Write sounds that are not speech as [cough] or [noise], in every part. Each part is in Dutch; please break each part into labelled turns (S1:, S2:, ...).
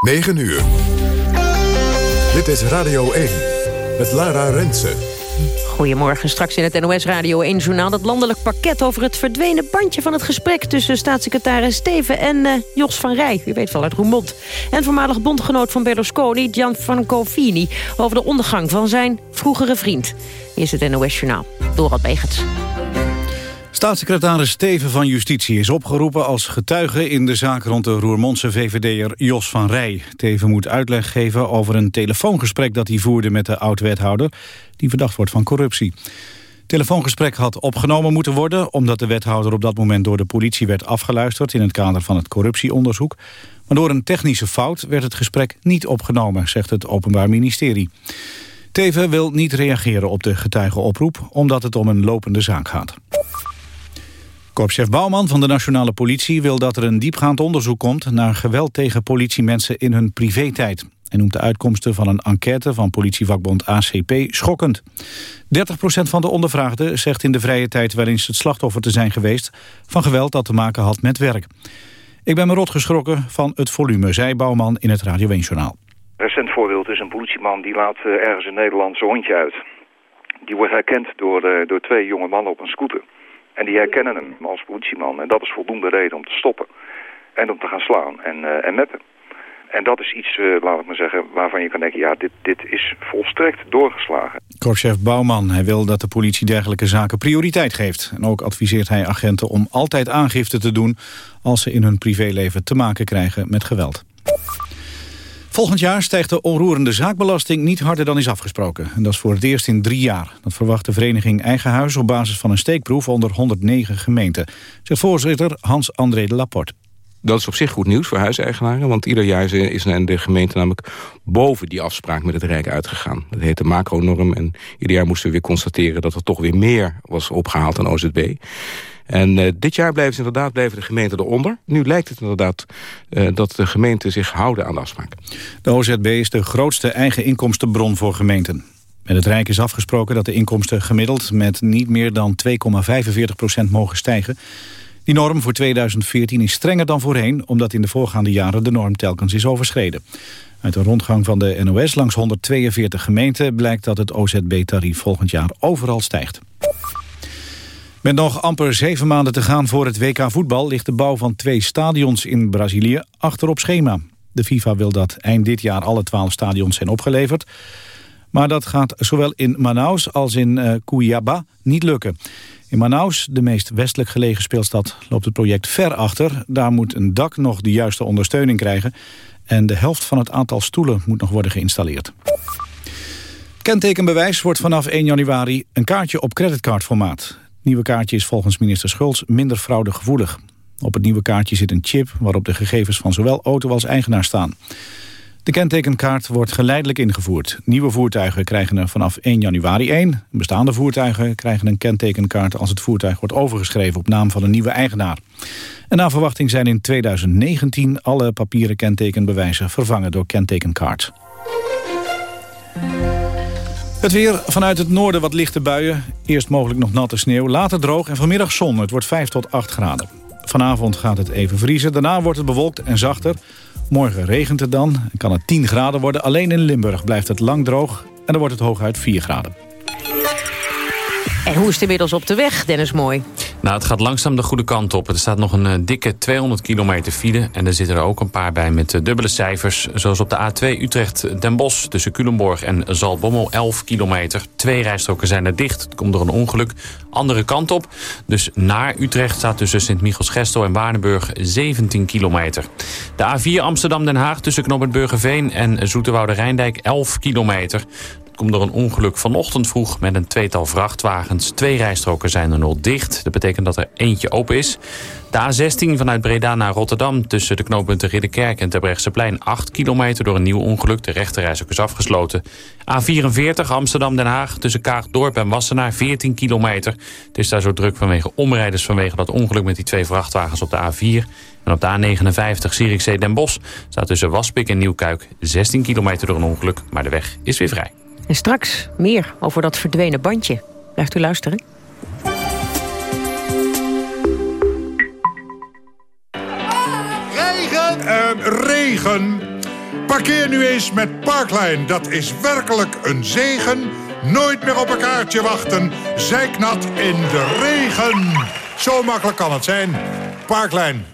S1: 9 uur. Dit is Radio 1 met Lara Rensen.
S2: Goedemorgen, straks in het NOS Radio 1-journaal... het landelijk pakket over het verdwenen bandje van het gesprek... tussen staatssecretaris Steven en uh, Jos van Rij. U weet wel uit Roermond. En voormalig bondgenoot van Berlusconi, Gianfranco Fini... over de ondergang van zijn vroegere vriend. Hier is het NOS-journaal. Dorald Begens.
S3: Staatssecretaris Steven van Justitie is opgeroepen als getuige in de zaak rond de Roermondse VVD'er Jos van Rij. Teven moet uitleg geven over een telefoongesprek dat hij voerde met de oud-wethouder, die verdacht wordt van corruptie. Het telefoongesprek had opgenomen moeten worden omdat de wethouder op dat moment door de politie werd afgeluisterd in het kader van het corruptieonderzoek. Maar door een technische fout werd het gesprek niet opgenomen, zegt het Openbaar Ministerie. Teven wil niet reageren op de getuigenoproep omdat het om een lopende zaak gaat. Korpschef Bouwman van de Nationale Politie wil dat er een diepgaand onderzoek komt naar geweld tegen politiemensen in hun privé-tijd. Hij noemt de uitkomsten van een enquête van politievakbond ACP schokkend. 30% van de ondervraagden zegt in de vrije tijd wel eens het slachtoffer te zijn geweest van geweld dat te maken had met werk. Ik ben me rot geschrokken van het volume, zei Bouwman in het Radio 1-journaal.
S4: Recent voorbeeld is een politieman die laat eh, ergens in Nederland hondje uit. Die wordt herkend door, uh, door twee jonge mannen op een scooter. En die herkennen hem als politieman. En dat is voldoende reden om te stoppen. En om te gaan slaan en, uh, en meppen. En dat is iets, uh, laat ik maar zeggen, waarvan je kan denken... ja, dit, dit is volstrekt doorgeslagen.
S3: Korpschef Bouwman, hij wil dat de politie dergelijke zaken prioriteit geeft. En ook adviseert hij agenten om altijd aangifte te doen... als ze in hun privéleven te maken krijgen met geweld. Volgend jaar stijgt de onroerende zaakbelasting niet harder dan is afgesproken. En dat is voor het eerst in drie jaar. Dat verwacht de vereniging Eigen Huis op basis van een steekproef onder 109 gemeenten. Zegt voorzitter Hans-André de Laporte.
S5: Dat is op zich goed nieuws voor huiseigenaren. Want ieder jaar is de gemeente namelijk boven die afspraak met het Rijk uitgegaan. Dat heet de macronorm. En ieder jaar moesten we weer constateren dat er toch weer meer was opgehaald dan OZB. En uh, dit jaar blijven inderdaad blijven de gemeenten eronder. Nu lijkt het inderdaad uh, dat de gemeenten zich houden aan de afspraak.
S3: De OZB is de grootste eigen inkomstenbron voor gemeenten. Met het Rijk is afgesproken dat de inkomsten gemiddeld met niet meer dan 2,45% mogen stijgen. Die norm voor 2014 is strenger dan voorheen... omdat in de voorgaande jaren de norm telkens is overschreden. Uit een rondgang van de NOS langs 142 gemeenten... blijkt dat het OZB-tarief volgend jaar overal stijgt. Met nog amper zeven maanden te gaan voor het WK voetbal... ligt de bouw van twee stadions in Brazilië achter op schema. De FIFA wil dat eind dit jaar alle twaalf stadions zijn opgeleverd. Maar dat gaat zowel in Manaus als in uh, Cuiabá niet lukken. In Manaus, de meest westelijk gelegen speelstad, loopt het project ver achter. Daar moet een dak nog de juiste ondersteuning krijgen. En de helft van het aantal stoelen moet nog worden geïnstalleerd. Kentekenbewijs wordt vanaf 1 januari een kaartje op creditcardformaat nieuwe kaartje is volgens minister Schulz minder fraudegevoelig. Op het nieuwe kaartje zit een chip waarop de gegevens van zowel auto als eigenaar staan. De kentekenkaart wordt geleidelijk ingevoerd. Nieuwe voertuigen krijgen er vanaf 1 januari 1. Bestaande voertuigen krijgen een kentekenkaart als het voertuig wordt overgeschreven op naam van een nieuwe eigenaar. En naar verwachting zijn in 2019 alle papieren kentekenbewijzen vervangen door kentekenkaart. Het weer vanuit het noorden wat lichte buien. Eerst mogelijk nog natte sneeuw, later droog en vanmiddag zon. Het wordt 5 tot 8 graden. Vanavond gaat het even vriezen. Daarna wordt het bewolkt en zachter. Morgen regent het dan en kan het 10 graden worden. Alleen in Limburg blijft het lang droog en dan wordt het hooguit 4 graden.
S2: En hoe is het inmiddels op de weg, Dennis Mooi?
S6: Nou, het gaat langzaam de goede kant op. Er staat nog een uh, dikke 200 kilometer file. En er zitten er ook een paar bij met uh, dubbele cijfers. Zoals op de A2 Utrecht-Den Bosch tussen Culemborg en Zaltbommel 11 kilometer. Twee rijstroken zijn er dicht. Het komt door een ongeluk. Andere kant op. Dus naar Utrecht staat tussen Sint-Michels-Gestel en Waardenburg 17 kilometer. De A4 Amsterdam-Den Haag tussen Knoppen en Zoeterwoude-Rijndijk 11 kilometer komt door een ongeluk vanochtend vroeg met een tweetal vrachtwagens. Twee rijstroken zijn er nog dicht. Dat betekent dat er eentje open is. De A16 vanuit Breda naar Rotterdam tussen de knooppunten Ridderkerk en Terbrechtseplein 8 kilometer door een nieuw ongeluk. De rechterreis is afgesloten. A44 Amsterdam-Den Haag tussen Kaagdorp en Wassenaar 14 kilometer. Het is daar zo druk vanwege omrijders vanwege dat ongeluk met die twee vrachtwagens op de A4. En op de A59 Zierikzee Den Bosch staat tussen Waspik en Nieuwkuik 16 kilometer door een ongeluk. Maar de weg is weer vrij.
S2: En straks meer over dat verdwenen bandje. Blijft u luisteren.
S7: Regen! Uh, regen! Parkeer nu eens met Parklijn. Dat is werkelijk een zegen. Nooit meer op een kaartje wachten. Zijknat in de regen. Zo makkelijk kan het zijn. Parklijn.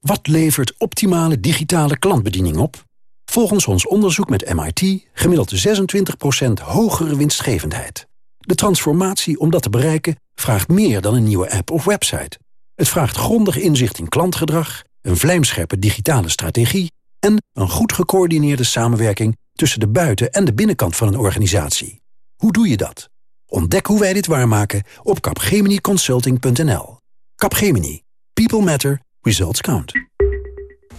S8: Wat levert optimale digitale klantbediening op? Volgens ons onderzoek met MIT gemiddeld 26% hogere winstgevendheid. De transformatie om dat te bereiken vraagt meer dan een nieuwe app of website. Het vraagt grondig inzicht in klantgedrag, een vlijmscherpe digitale strategie... en een goed gecoördineerde samenwerking tussen de buiten- en de binnenkant van een organisatie. Hoe doe je dat? Ontdek hoe wij dit waarmaken op capgeminiconsulting.nl. Capgemini. People matter. Results count.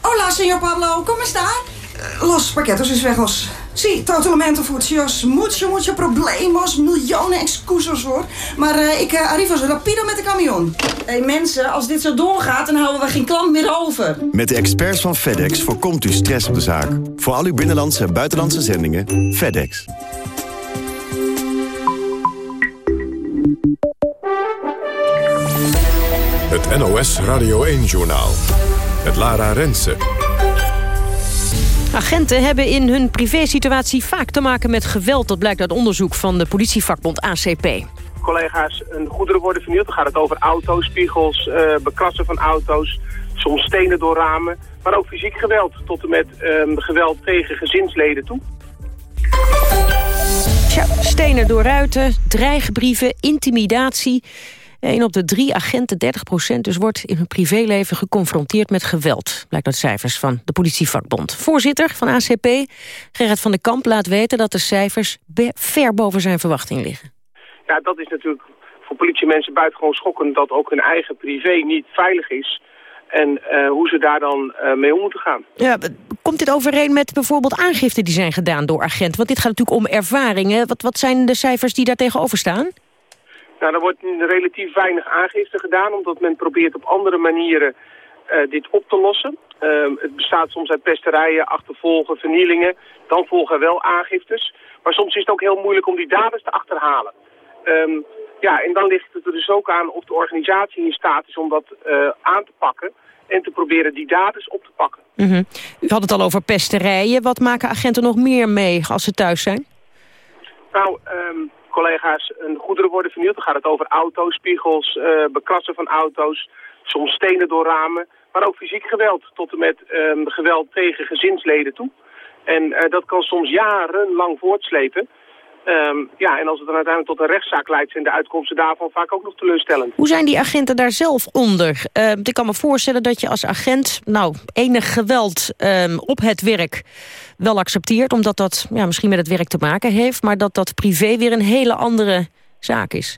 S9: Hola, señor Pablo. ¿Cómo está? Los paquetos es veros. Sí, totalmente futsios. Mucho, mucho problemos. Miljoenen excuses hoor. Maar uh, ik uh, arrivo zo rapido met de camion. Hé hey, mensen, als dit zo doorgaat, dan houden we geen klant meer over.
S10: Met de experts van FedEx voorkomt u stress op de zaak. Voor al uw binnenlandse en buitenlandse zendingen, FedEx.
S1: Het NOS Radio 1-journaal. Met Lara Rensen.
S2: Agenten hebben in hun privésituatie vaak te maken met geweld. Dat blijkt uit onderzoek van de politievakbond ACP.
S11: Collega's, goederen worden vernield. Dan gaat het over auto's, spiegels, uh, bekrassen van auto's, soms stenen door ramen. Maar ook fysiek geweld, tot en met uh, geweld tegen gezinsleden toe.
S2: Tja, stenen door ruiten, dreigbrieven, intimidatie. Een op de drie agenten, 30 procent, dus wordt in hun privéleven geconfronteerd met geweld. Blijkt uit cijfers van de politievakbond. Voorzitter van ACP, Gerrit van den Kamp, laat weten dat de cijfers ver boven zijn verwachting liggen.
S11: Ja, dat is natuurlijk voor politiemensen buitengewoon schokkend dat ook hun eigen privé niet veilig is. En uh, hoe ze daar dan uh, mee om moeten gaan.
S2: Ja, komt dit overeen met bijvoorbeeld aangiften die zijn gedaan door agenten? Want dit gaat natuurlijk om ervaringen. Wat, wat zijn de cijfers die daar tegenover staan?
S11: Nou, er wordt relatief weinig aangifte gedaan, omdat men probeert op andere manieren uh, dit op te lossen. Uh, het bestaat soms uit pesterijen, achtervolgen, vernielingen. Dan volgen er wel aangiftes. Maar soms is het ook heel moeilijk om die daders te achterhalen. Um, ja, en dan ligt het er dus ook aan of de organisatie in staat is om dat uh, aan te pakken en te proberen die daders op te pakken.
S2: Mm -hmm. U had het al over pesterijen. Wat maken agenten nog meer mee als ze thuis zijn?
S11: Nou, um, collega's, goederen worden vernield. Dan gaat het over auto's, spiegels, uh, bekrassen van auto's, soms stenen door ramen. Maar ook fysiek geweld, tot en met um, geweld tegen gezinsleden toe. En uh, dat kan soms jarenlang voortslepen. Um, ja, en als het dan uiteindelijk tot een rechtszaak leidt... zijn de uitkomsten daarvan vaak ook nog teleurstellend.
S2: Hoe zijn die agenten daar zelf onder? Uh, ik kan me voorstellen dat je als agent... nou, enig geweld um, op het werk wel accepteert... omdat dat ja, misschien met het werk te maken heeft... maar dat dat privé weer een hele andere zaak is.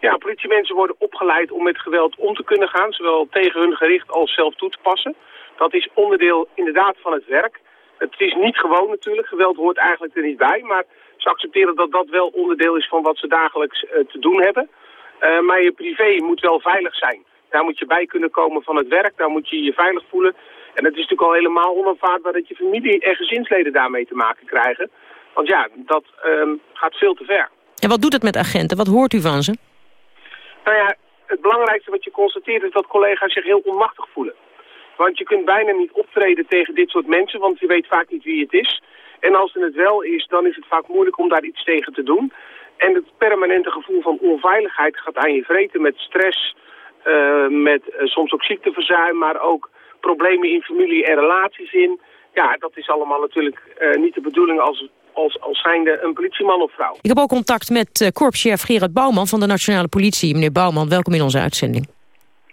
S11: Ja, politiemensen worden opgeleid om met geweld om te kunnen gaan... zowel tegen hun gericht als zelf toe te passen. Dat is onderdeel inderdaad van het werk... Het is niet gewoon natuurlijk, geweld hoort eigenlijk er niet bij, maar ze accepteren dat dat wel onderdeel is van wat ze dagelijks uh, te doen hebben. Uh, maar je privé moet wel veilig zijn. Daar moet je bij kunnen komen van het werk, daar moet je je veilig voelen. En het is natuurlijk al helemaal onaanvaardbaar dat je familie en gezinsleden daarmee te maken krijgen. Want ja, dat um, gaat veel te ver.
S2: En wat doet het met agenten? Wat hoort u van ze?
S11: Nou ja, het belangrijkste wat je constateert is dat collega's zich heel onmachtig voelen. Want je kunt bijna niet optreden tegen dit soort mensen, want je weet vaak niet wie het is. En als het wel is, dan is het vaak moeilijk om daar iets tegen te doen. En het permanente gevoel van onveiligheid gaat aan je vreten met stress, uh, met uh, soms ook ziekteverzuim, maar ook problemen in familie en relaties in. Ja, dat is allemaal natuurlijk uh, niet de bedoeling als, als, als zijnde een politieman of vrouw.
S2: Ik heb ook contact met uh, korpschef Gerard Bouwman van de Nationale Politie. Meneer Bouwman, welkom in onze uitzending.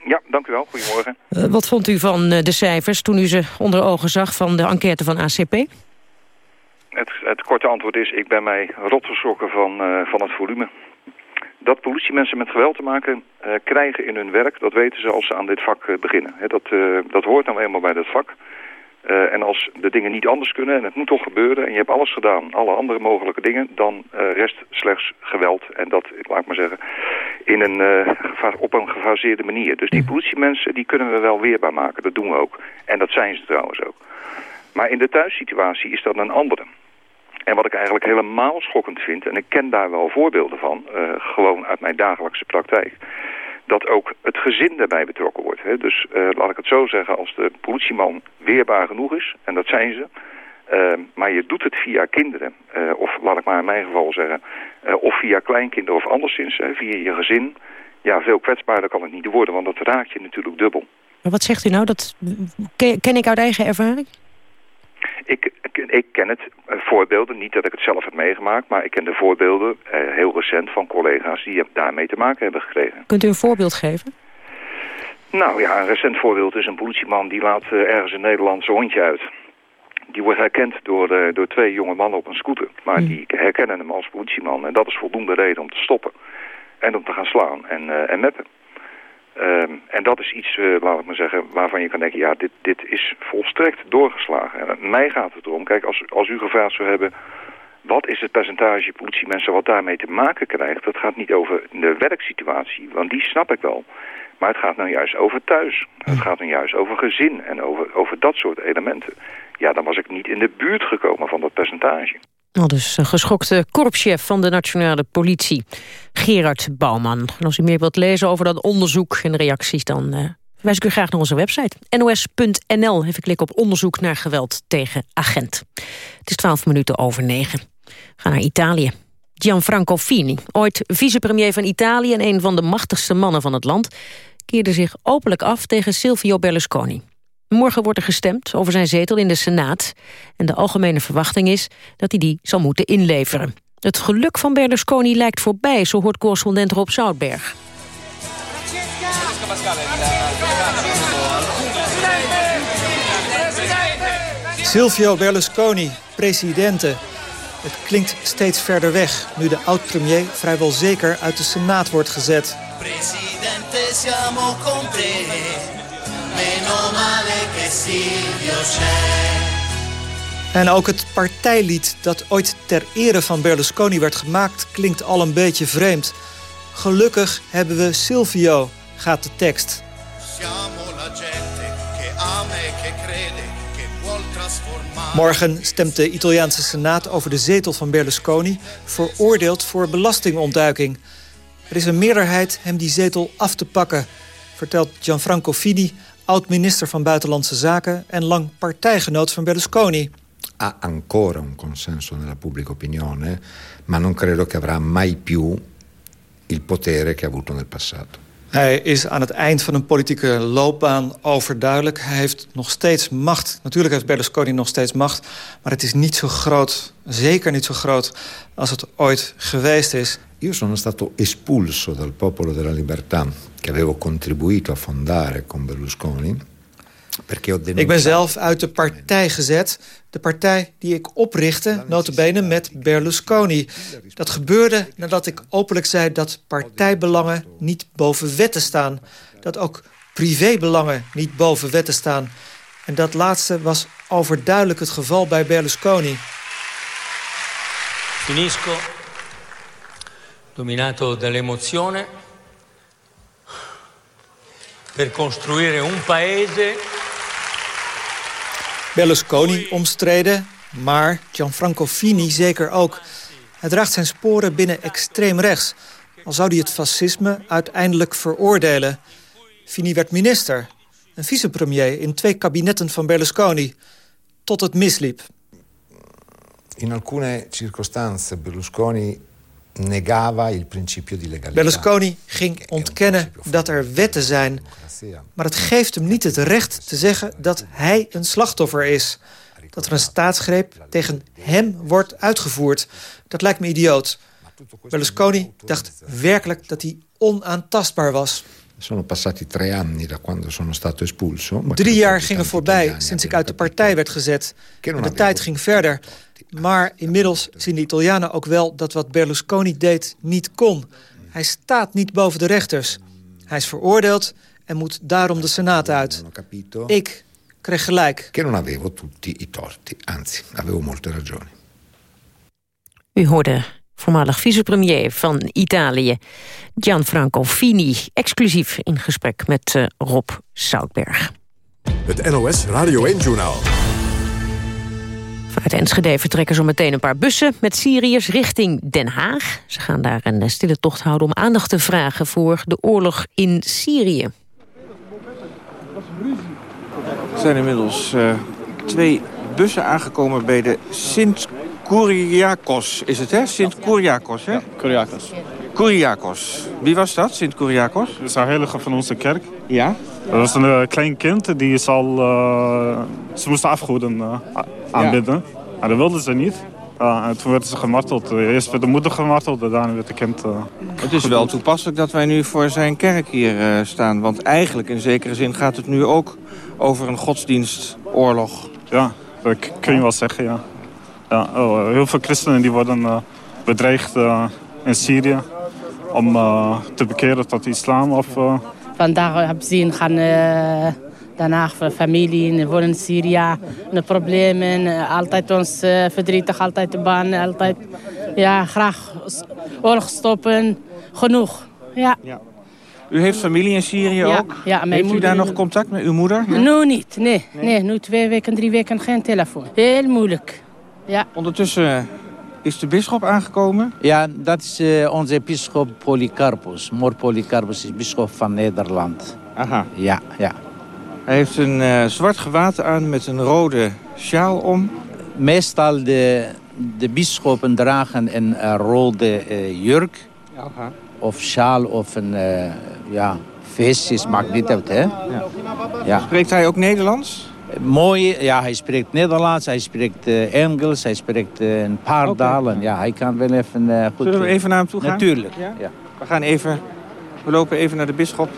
S4: Ja, dank u wel. Goedemorgen.
S2: Uh, wat vond u van uh, de cijfers toen u ze onder ogen zag van de enquête van ACP?
S4: Het, het korte antwoord is, ik ben mij rot geschrokken van, uh, van het volume. Dat politiemensen met geweld te maken krijgen in hun werk, dat weten ze als ze aan dit vak beginnen. He, dat, dat hoort nou eenmaal bij dat vak. Uh, en als de dingen niet anders kunnen en het moet toch gebeuren... en je hebt alles gedaan, alle andere mogelijke dingen... dan uh, rest slechts geweld. En dat, ik laat maar zeggen, in een, uh, op een gefaseerde manier. Dus die politiemensen die kunnen we wel weerbaar maken. Dat doen we ook. En dat zijn ze trouwens ook. Maar in de thuissituatie is dat een andere. En wat ik eigenlijk helemaal schokkend vind... en ik ken daar wel voorbeelden van, gewoon uit mijn dagelijkse praktijk... dat ook het gezin daarbij betrokken wordt. Hè. Dus uh, laat ik het zo zeggen, als de politieman weerbaar genoeg is, en dat zijn ze... Uh, maar je doet het via kinderen, of laat ik maar in mijn geval zeggen... of via kleinkinderen of anderszins, via je gezin... ja, veel kwetsbaarder kan het niet worden, want dat raakt je natuurlijk dubbel.
S2: Maar wat zegt u nou? Dat ken ik uit eigen ervaring?
S4: Ik, ik ken het uh, voorbeelden, niet dat ik het zelf heb meegemaakt... maar ik ken de voorbeelden uh, heel recent van collega's die daarmee te maken hebben gekregen.
S2: Kunt u een voorbeeld geven?
S4: Nou ja, een recent voorbeeld is een politieman die laat uh, ergens in Nederland zijn hondje uit. Die wordt herkend door, door twee jonge mannen op een scooter. Maar hmm. die herkennen hem als politieman en dat is voldoende reden om te stoppen. En om te gaan slaan en, en meppen. Um, en dat is iets, uh, laat ik maar zeggen, waarvan je kan denken... ja, dit, dit is volstrekt doorgeslagen. En mij gaat het erom, kijk, als, als u gevraagd zou hebben... wat is het percentage politiemensen wat daarmee te maken krijgt... dat gaat niet over de werksituatie, want die snap ik wel. Maar het gaat nou juist over thuis. Het gaat nou juist over gezin en over, over dat soort elementen. Ja, dan was ik niet in de buurt gekomen van dat percentage.
S2: Al dus geschokte korpschef van de nationale politie, Gerard Bouwman. Als u meer wilt lezen over dat onderzoek en reacties... dan uh, wijs ik u graag naar onze website. nos.nl, even klik op onderzoek naar geweld tegen agent. Het is twaalf minuten over negen. Ga naar Italië. Gianfranco Fini, ooit vicepremier van Italië... en een van de machtigste mannen van het land... keerde zich openlijk af tegen Silvio Berlusconi. Morgen wordt er gestemd over zijn zetel in de Senaat. En de algemene verwachting is dat hij die zal moeten inleveren. Het geluk van Berlusconi lijkt voorbij, zo hoort correspondent Rob Zoutberg.
S12: Silvio Berlusconi, presidente. Het klinkt steeds verder weg, nu de oud-premier vrijwel zeker uit de Senaat wordt gezet. Presidente, siamo con te. Meno male che Silvio c'è. En ook het partijlied dat ooit ter ere van Berlusconi werd gemaakt... klinkt al een beetje vreemd. Gelukkig hebben we Silvio, gaat de tekst. Morgen stemt de Italiaanse Senaat over de zetel van Berlusconi... veroordeeld voor belastingontduiking. Er is een meerderheid hem die zetel af te pakken... vertelt Gianfranco Fini oud-minister van Buitenlandse Zaken... en lang partijgenoot van Berlusconi.
S13: Ha ancora un consenso nella pubblica opinione, ma non credo che avrà mai più il potere che ha avuto nel passato.
S12: Hij is aan het eind van een politieke loopbaan overduidelijk. Hij heeft nog steeds macht. Natuurlijk heeft Berlusconi nog steeds macht. Maar het is niet zo groot, zeker niet zo groot... als het ooit geweest is.
S13: Io sono stato espulso dal Popolo della Libertà... che avevo contribuito a fondare con Berlusconi...
S12: Ik ben zelf uit de partij gezet. De partij die ik oprichtte, notabene met Berlusconi. Dat gebeurde nadat ik openlijk zei dat partijbelangen niet boven wetten staan. Dat ook privébelangen niet boven wetten staan. En dat laatste was overduidelijk het geval bij Berlusconi. Finisco, dominato dall'emozione, per costruire un paese Berlusconi omstreden, maar Gianfranco Fini zeker ook. Hij draagt zijn sporen binnen extreem rechts. Al zou hij het fascisme uiteindelijk veroordelen. Fini werd minister, een vicepremier in twee kabinetten van Berlusconi. Tot het misliep.
S13: In alcune circostanze Berlusconi negava il principio di legalità.
S12: Berlusconi ging ontkennen dat er wetten zijn. Maar het geeft hem niet het recht te zeggen dat hij een slachtoffer is. Dat er een staatsgreep tegen hem wordt uitgevoerd. Dat lijkt me idioot. Berlusconi dacht werkelijk dat hij onaantastbaar was.
S13: Sono passati tre anni da quando sono stato espulso.
S12: Drie jaar gingen voorbij sinds ik uit de partij werd gezet. En de tijd ging verder. Maar inmiddels zien de Italianen ook wel dat wat Berlusconi deed niet kon. Hij staat niet boven de rechters. Hij is veroordeeld en moet daarom de Senaat uit. Ik kreeg gelijk.
S13: Che non avevo tutti i torti, anzi, avevo molte ragioni.
S2: U hoorde voormalig vicepremier van Italië, Gianfranco Fini, exclusief in gesprek met uh, Rob Soutberg.
S1: Het NOS Radio 1-journaal.
S2: Vanuit Enschede vertrekken zo meteen een paar bussen met Syriërs richting Den Haag. Ze gaan daar een stille tocht houden om aandacht te vragen voor de oorlog in Syrië.
S14: Er zijn inmiddels uh, twee bussen aangekomen bij de Sint Kouriakos. Is het, hè? Sint Kouriakos, hè? Ja,
S15: Kouriakos.
S14: Kouriakos. Wie was dat, Sint Kouriakos?
S15: Dat is een heilige van onze kerk.
S14: Ja?
S15: Dat was een uh, klein kind, die is al... Uh, ze moesten afgoeden uh, aanbidden. Ja. Maar dat wilden ze niet. en toen werden ze gemarteld. Eerst werd de moeder gemarteld, daarna werd het kind...
S14: het is wel toepasselijk dat wij nu voor zijn kerk hier staan. Want eigenlijk in zekere zin gaat het nu ook over een godsdienstoorlog.
S15: Ja, dat kun je wel zeggen, ja. Ja oh, heel veel christenen die worden bedreigd in Syrië om te bekeren tot de islam. Of,
S16: Vandaag heb zien gaan uh, daarna familie wonen in Syrië. De problemen, altijd ons uh, verdrietig, altijd de baan, altijd ja, graag oorlog stoppen. Genoeg. Ja. ja.
S14: U heeft familie in Syrië
S16: ja,
S14: ook?
S16: Ja, mijn
S14: heeft
S16: moeder...
S14: u daar nog contact met uw moeder?
S16: Ja? Nu niet, nee, nee. nee. Nu twee weken, drie weken geen telefoon. Heel moeilijk. Ja.
S14: Ondertussen is de bisschop aangekomen?
S17: Ja, dat is uh, onze bisschop Polycarpus. Mor Polycarpus is bisschop van Nederland.
S14: Aha.
S17: Ja, ja.
S14: Hij heeft een uh, zwart gewaad aan met een rode sjaal om.
S17: Meestal de, de bisschoppen dragen een uh, rode jurk.
S14: Aha.
S17: Of sjaal of een ja, feestjes, maakt niet uit, hè? Ja.
S14: ja. Spreekt hij ook Nederlands?
S17: Mooi, ja, hij spreekt Nederlands, hij spreekt uh, Engels, hij spreekt uh, een paar okay. talen. Ja, hij kan wel even uh, goed...
S14: Zullen we even naar hem toe gaan?
S17: Natuurlijk.
S14: Ja? ja? We gaan even, we lopen even naar de bisschop.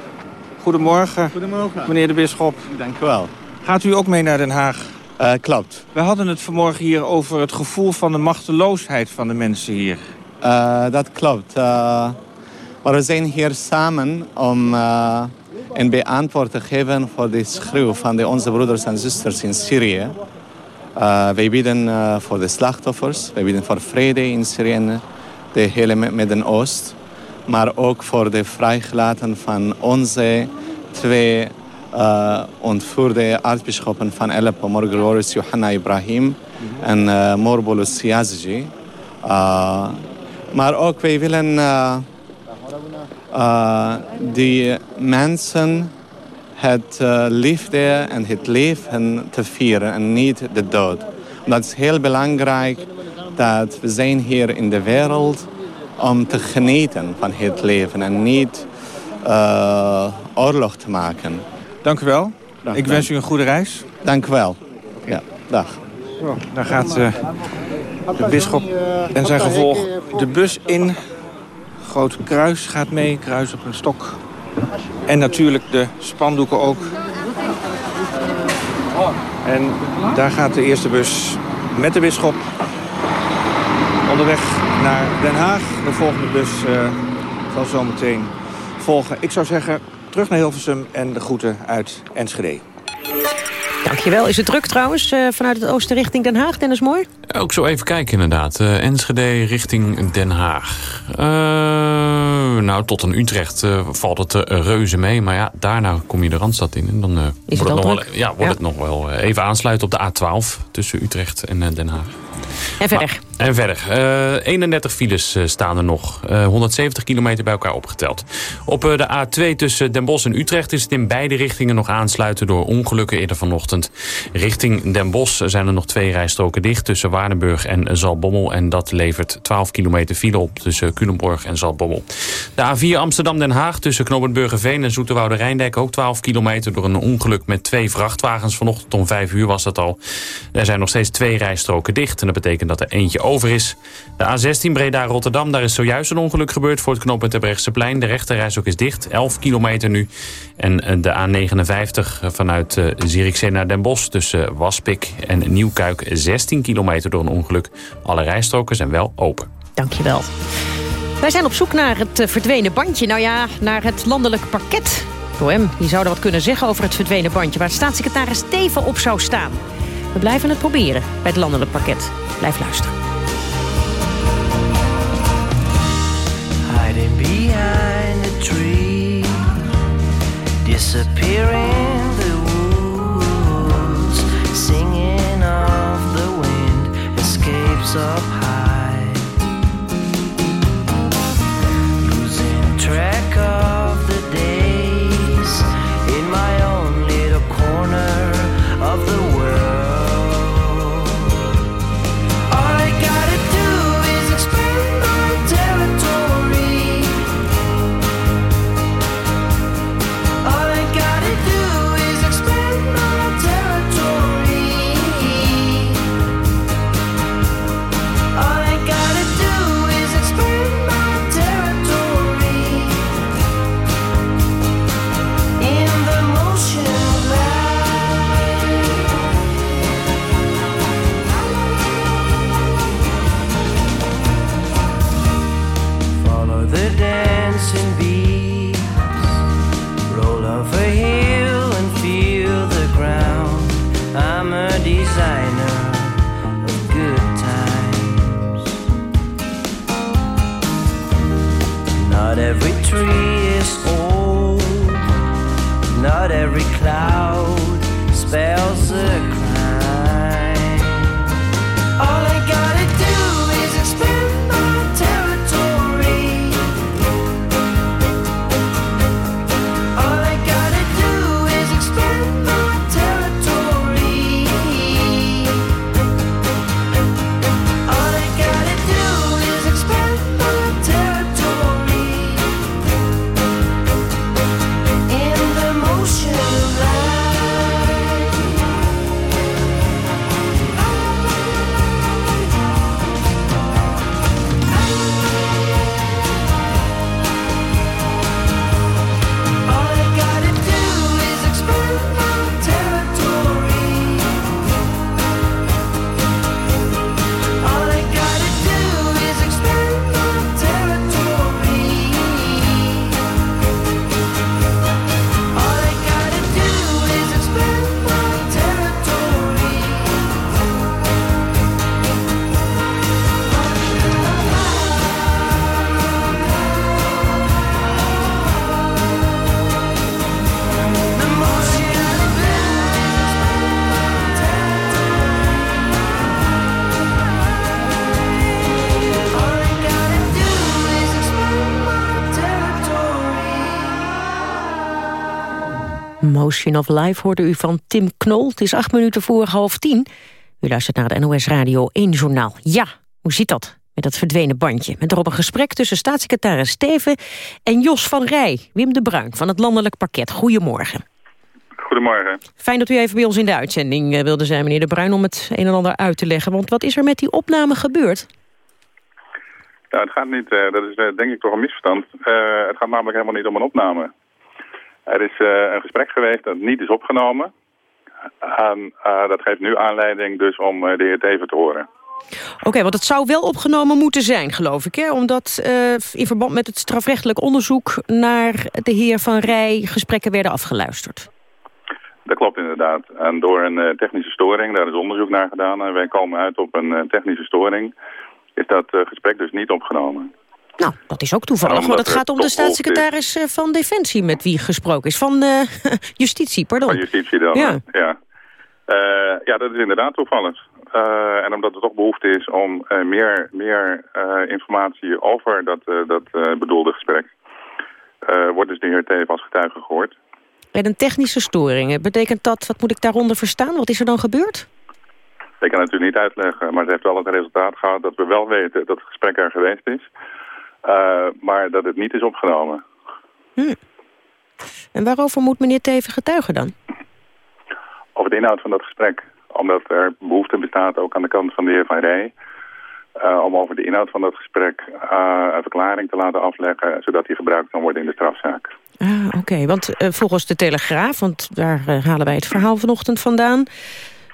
S14: Goedemorgen.
S18: Goedemorgen.
S14: Meneer de bisschop.
S18: Dank u wel.
S14: Gaat u ook mee naar Den Haag?
S18: Uh, klopt.
S14: We hadden het vanmorgen hier over het gevoel van de machteloosheid van de mensen hier.
S18: Uh, dat klopt. Uh, maar we zijn hier samen om een beantwoord te geven voor de schreeuw van de onze broeders en zusters in Syrië. Uh, wij bidden uh, voor de slachtoffers, wij bidden voor vrede in Syrië en de hele Midden-Oost. Maar ook voor de vrijgelaten van onze twee uh, ontvoerde aartsbisschoppen van Aleppo, Mor Glorious Johanna Ibrahim en uh, Mor Bolus Yazji. maar ook wij willen uh, die mensen het uh, liefde en het leven te vieren en niet de dood. Dat is heel belangrijk dat we zijn hier in de wereld om te genieten van het leven en niet uh, oorlog te maken.
S14: Dank u wel. Ik wens u een goede reis.
S18: Dank u wel. Ja, dag.
S14: Zo, daar gaat de bisschop en zijn gevolg de bus in groot kruis gaat mee, kruis op een stok. En natuurlijk de spandoeken ook. En daar gaat de eerste bus met de bisschop onderweg naar Den Haag. De volgende bus uh, zal zo meteen volgen. Ik zou zeggen, terug naar Hilversum en de groeten uit Enschede.
S2: Dankjewel. Is het druk trouwens uh, vanuit het oosten richting Den Haag, Dennis Mooi?
S6: Ook zo even kijken inderdaad. Uh, Enschede richting Den Haag. Uh, nou, tot een Utrecht valt het reuze mee. Maar ja, daarna kom je de Randstad in. En dan
S2: Is
S6: wordt,
S2: het,
S6: het,
S2: nog
S6: wel, ja, wordt ja. het nog wel even aansluiten op de A12 tussen Utrecht en Den Haag.
S2: En verder?
S6: En verder. Uh, 31 files uh, staan er nog. Uh, 170 kilometer bij elkaar opgeteld. Op de A2 tussen Den Bosch en Utrecht is het in beide richtingen nog aansluiten door ongelukken eerder vanochtend. Richting Den Bosch zijn er nog twee rijstroken dicht tussen Waardenburg en Zalbommel. En dat levert 12 kilometer file op tussen Culemborg en Zalbommel. De A4 Amsterdam-Den Haag tussen Knoppen-Burgerveen en Zoeterwoude-Rijndijk ook 12 kilometer door een ongeluk met twee vrachtwagens. Vanochtend om 5 uur was dat al. Er zijn nog steeds twee rijstroken dicht. Dat betekent dat er eentje over is. De A16 Breda-Rotterdam, daar is zojuist een ongeluk gebeurd... voor het knooppunt Terbrechtseplein. De rechterreis ook is dicht, 11 kilometer nu. En de A59 vanuit Zierikzee naar Den Bosch... tussen Waspik en Nieuwkuik, 16 kilometer door een ongeluk. Alle rijstroken zijn wel open.
S2: Dankjewel. Wij zijn op zoek naar het verdwenen bandje. Nou ja, naar het landelijk parket. OM, die zou er wat kunnen zeggen over het verdwenen bandje... waar staatssecretaris Steven op zou staan. We blijven het proberen bij het landelijk pakket. Blijf luisteren.
S19: Hiding behind a tree Disappearing the woods of the wind
S20: up high. Losing track of Motion of Life
S2: hoorde u van Tim Knol. Het is acht minuten voor half tien. U luistert naar het NOS Radio 1 Journaal. Ja, hoe zit dat met dat verdwenen bandje? Met erop een gesprek tussen staatssecretaris Steven en Jos van Rij. Wim de Bruin van het Landelijk Parket. Goedemorgen.
S21: Goedemorgen.
S2: Fijn dat u even bij ons in de uitzending eh, wilde zijn, meneer de Bruin... om het een en ander uit te leggen. Want wat is er met die opname gebeurd?
S21: Nou, het gaat niet, eh, dat is eh, denk ik toch een misverstand. Het gaat namelijk helemaal niet om een opname. Er is eh, een gesprek geweest dat niet is opgenomen. En eh, dat geeft nu aanleiding dus om eh, de heer Teven te horen.
S2: Oké, want het zou wel opgenomen moeten zijn, geloof ik. Hè? Omdat in verband met het strafrechtelijk onderzoek... naar de heer Van Rij gesprekken werden afgeluisterd.
S21: Dat klopt inderdaad. En door een technische storing, daar is onderzoek naar gedaan... en wij komen uit op een technische storing... is dat gesprek dus niet opgenomen.
S2: Nou, dat is ook toevallig, want het gaat om de
S21: toch behoefte
S2: staatssecretaris eh, van Defensie... met wie gesproken is, van eh, [laughs] Justitie, pardon.
S21: Van justitie dan,
S2: Ja.
S21: ja. Eh, ja, dat is inderdaad toevallig. Eh, en omdat er toch behoefte is om eh, meer, meer eh, informatie over dat, eh, dat eh, bedoelde gesprek... eh, wordt dus de heer Teven als getuige gehoord.
S2: En een technische storing, eh, betekent dat, wat moet ik daaronder verstaan? Wat is er dan gebeurd?
S21: Ik kan het natuurlijk niet uitleggen, maar het heeft wel het resultaat gehad dat we wel weten dat het gesprek er geweest is. Eh, maar dat het niet is opgenomen.
S2: Hm. En waarover moet meneer Teven getuigen dan?
S21: Over de inhoud van dat gesprek. Omdat er behoefte bestaat, ook aan de kant van de heer Van Rij... eh, om over de inhoud van dat gesprek eh, een verklaring te laten afleggen... zodat die gebruikt kan worden in de strafzaak.
S2: Ah, oké. Want volgens de Telegraaf, want daar halen wij het verhaal vanochtend vandaan...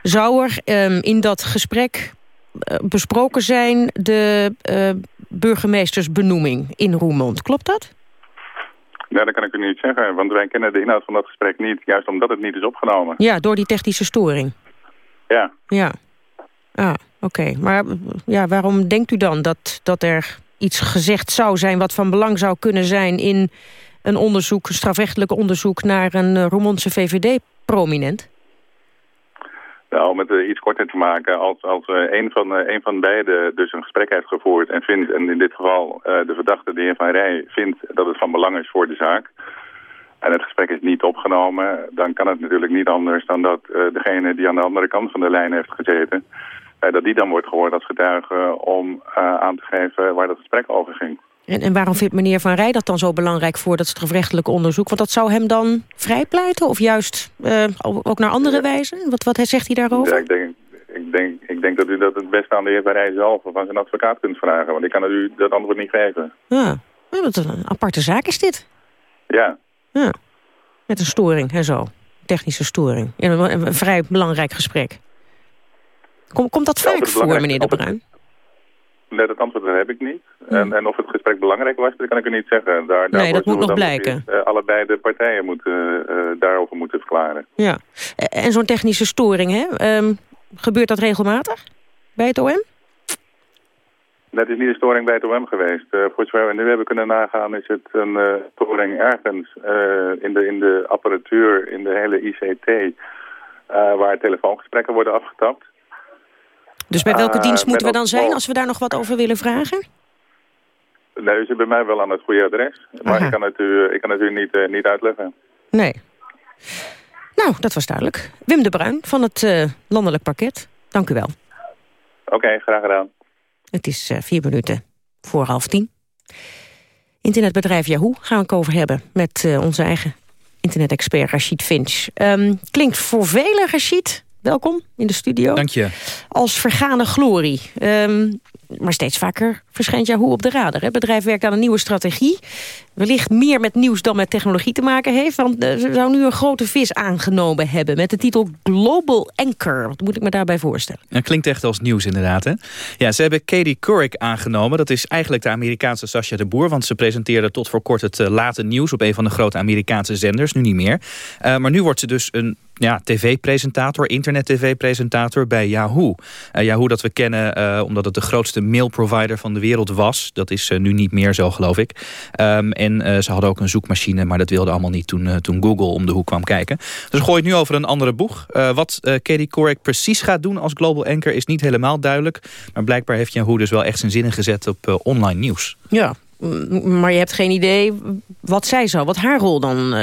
S2: zou er ehm, in dat gesprek besproken zijn de burgemeestersbenoeming in Roermond. Klopt dat?
S21: Ja, dat kan ik u niet zeggen, want wij kennen de inhoud van dat gesprek niet... juist omdat het niet is opgenomen.
S2: Ja, door die technische storing.
S21: Ja.
S2: Ja. Ah, oké. Maar ja, waarom denkt u dan dat, dat er iets gezegd zou zijn... wat van belang zou kunnen zijn in een onderzoek, een strafrechtelijk onderzoek... naar een Roermondse VVD-prominent?
S21: Nou, om het eh, iets korter te maken, als, als eh, een, van, eh, een van beiden dus een gesprek heeft gevoerd en vindt, en in dit geval de verdachte, de heer Van Rij, vindt dat het van belang is voor de zaak, en het gesprek is niet opgenomen, dan kan het natuurlijk niet anders dan dat degene die aan de andere kant van de lijn heeft gezeten, dat die dan wordt gehoord als getuige om aan te geven waar dat gesprek over ging.
S2: En, en waarom vindt meneer Van Rij dat dan zo belangrijk voor dat strafrechtelijke onderzoek? Want dat zou hem dan vrijpleiten of juist eh, ook naar andere wijzen? Wat, wat zegt hij daarover?
S21: Ja, ik, denk, ik, denk, ik denk dat u dat het beste aan de heer Van Rij zelf of aan zijn advocaat kunt vragen, want ik kan u dat antwoord niet geven.
S2: Ja, wat een aparte zaak is dit.
S21: Ja.
S2: Ja. Met een storing en zo. Technische storing. Een, een, een vrij belangrijk gesprek. Kom, komt dat vaak voor, meneer De Bruin?
S21: Net het antwoord heb ik niet. En, en of het gesprek belangrijk was, dat kan ik u niet zeggen. Daar, daarvoor
S2: dat moet nog blijken.
S21: eh, allebei de partijen moeten, eh, daarover moeten verklaren.
S2: Ja. Eh, En zo'n technische storing, hè? Ehm, gebeurt dat regelmatig bij het OM?
S21: Dat is niet een storing bij het OM geweest. Eh voor zover we nu hebben kunnen nagaan is het een eh, storing ergens in, de, in de apparatuur, in de hele ICT, waar telefoongesprekken worden afgetapt.
S2: Dus bij welke
S21: Eh,
S2: dienst moeten we dan zijn
S21: als-
S2: we daar nog wat over willen vragen?
S21: Nee, u zit bij mij wel aan het goede adres, maar ik kan het u, ik kan het u niet, eh, niet uitleggen.
S2: Nee. Nou, dat was duidelijk. Wim De Bruin van het eh, Landelijk Parket. Dank u wel.
S21: Oké, graag gedaan.
S2: Het is vier minuten voor half tien. Internetbedrijf Yahoo gaan we het over hebben... met onze eigen internet-expert Rachid Finch. Ehm, klinkt voor velen, Rachid, welkom in de studio.
S22: Dank je.
S2: Als vergane glorie. Ehm, maar steeds vaker verschijnt Yahoo op de radar. Het bedrijf werkt aan een nieuwe strategie. Wellicht meer met nieuws dan met technologie te maken heeft. Want eh, ze zou nu een grote vis aangenomen hebben... met de titel Global Anchor. Wat moet ik me daarbij voorstellen?
S22: Dat klinkt echt als nieuws inderdaad. Hè? Ja, ze hebben Katie Couric aangenomen. Dat is eigenlijk de Amerikaanse Sascha de Boer. Want ze presenteerde tot voor kort het eh, late nieuws... op een van de grote Amerikaanse zenders, nu niet meer. Eh, maar nu wordt ze dus een ja, tv-presentator, internet-tv-presentator bij Yahoo. Eh, Yahoo dat we kennen eh, omdat het de grootste mailprovider van de wereld was. Dat is eh, nu niet meer zo, geloof ik. Ehm, en ze hadden ook een zoekmachine, maar dat wilde allemaal niet toen, toen Google om de hoek kwam kijken. Dus gooi het nu over een andere boeg. Wat Katie Couric precies gaat doen als Global Anchor is niet helemaal duidelijk. Maar blijkbaar heeft Yahoo dus wel echt zijn zinnen gezet op online nieuws.
S2: Ja, maar je hebt geen idee wat zij zou, wat haar rol dan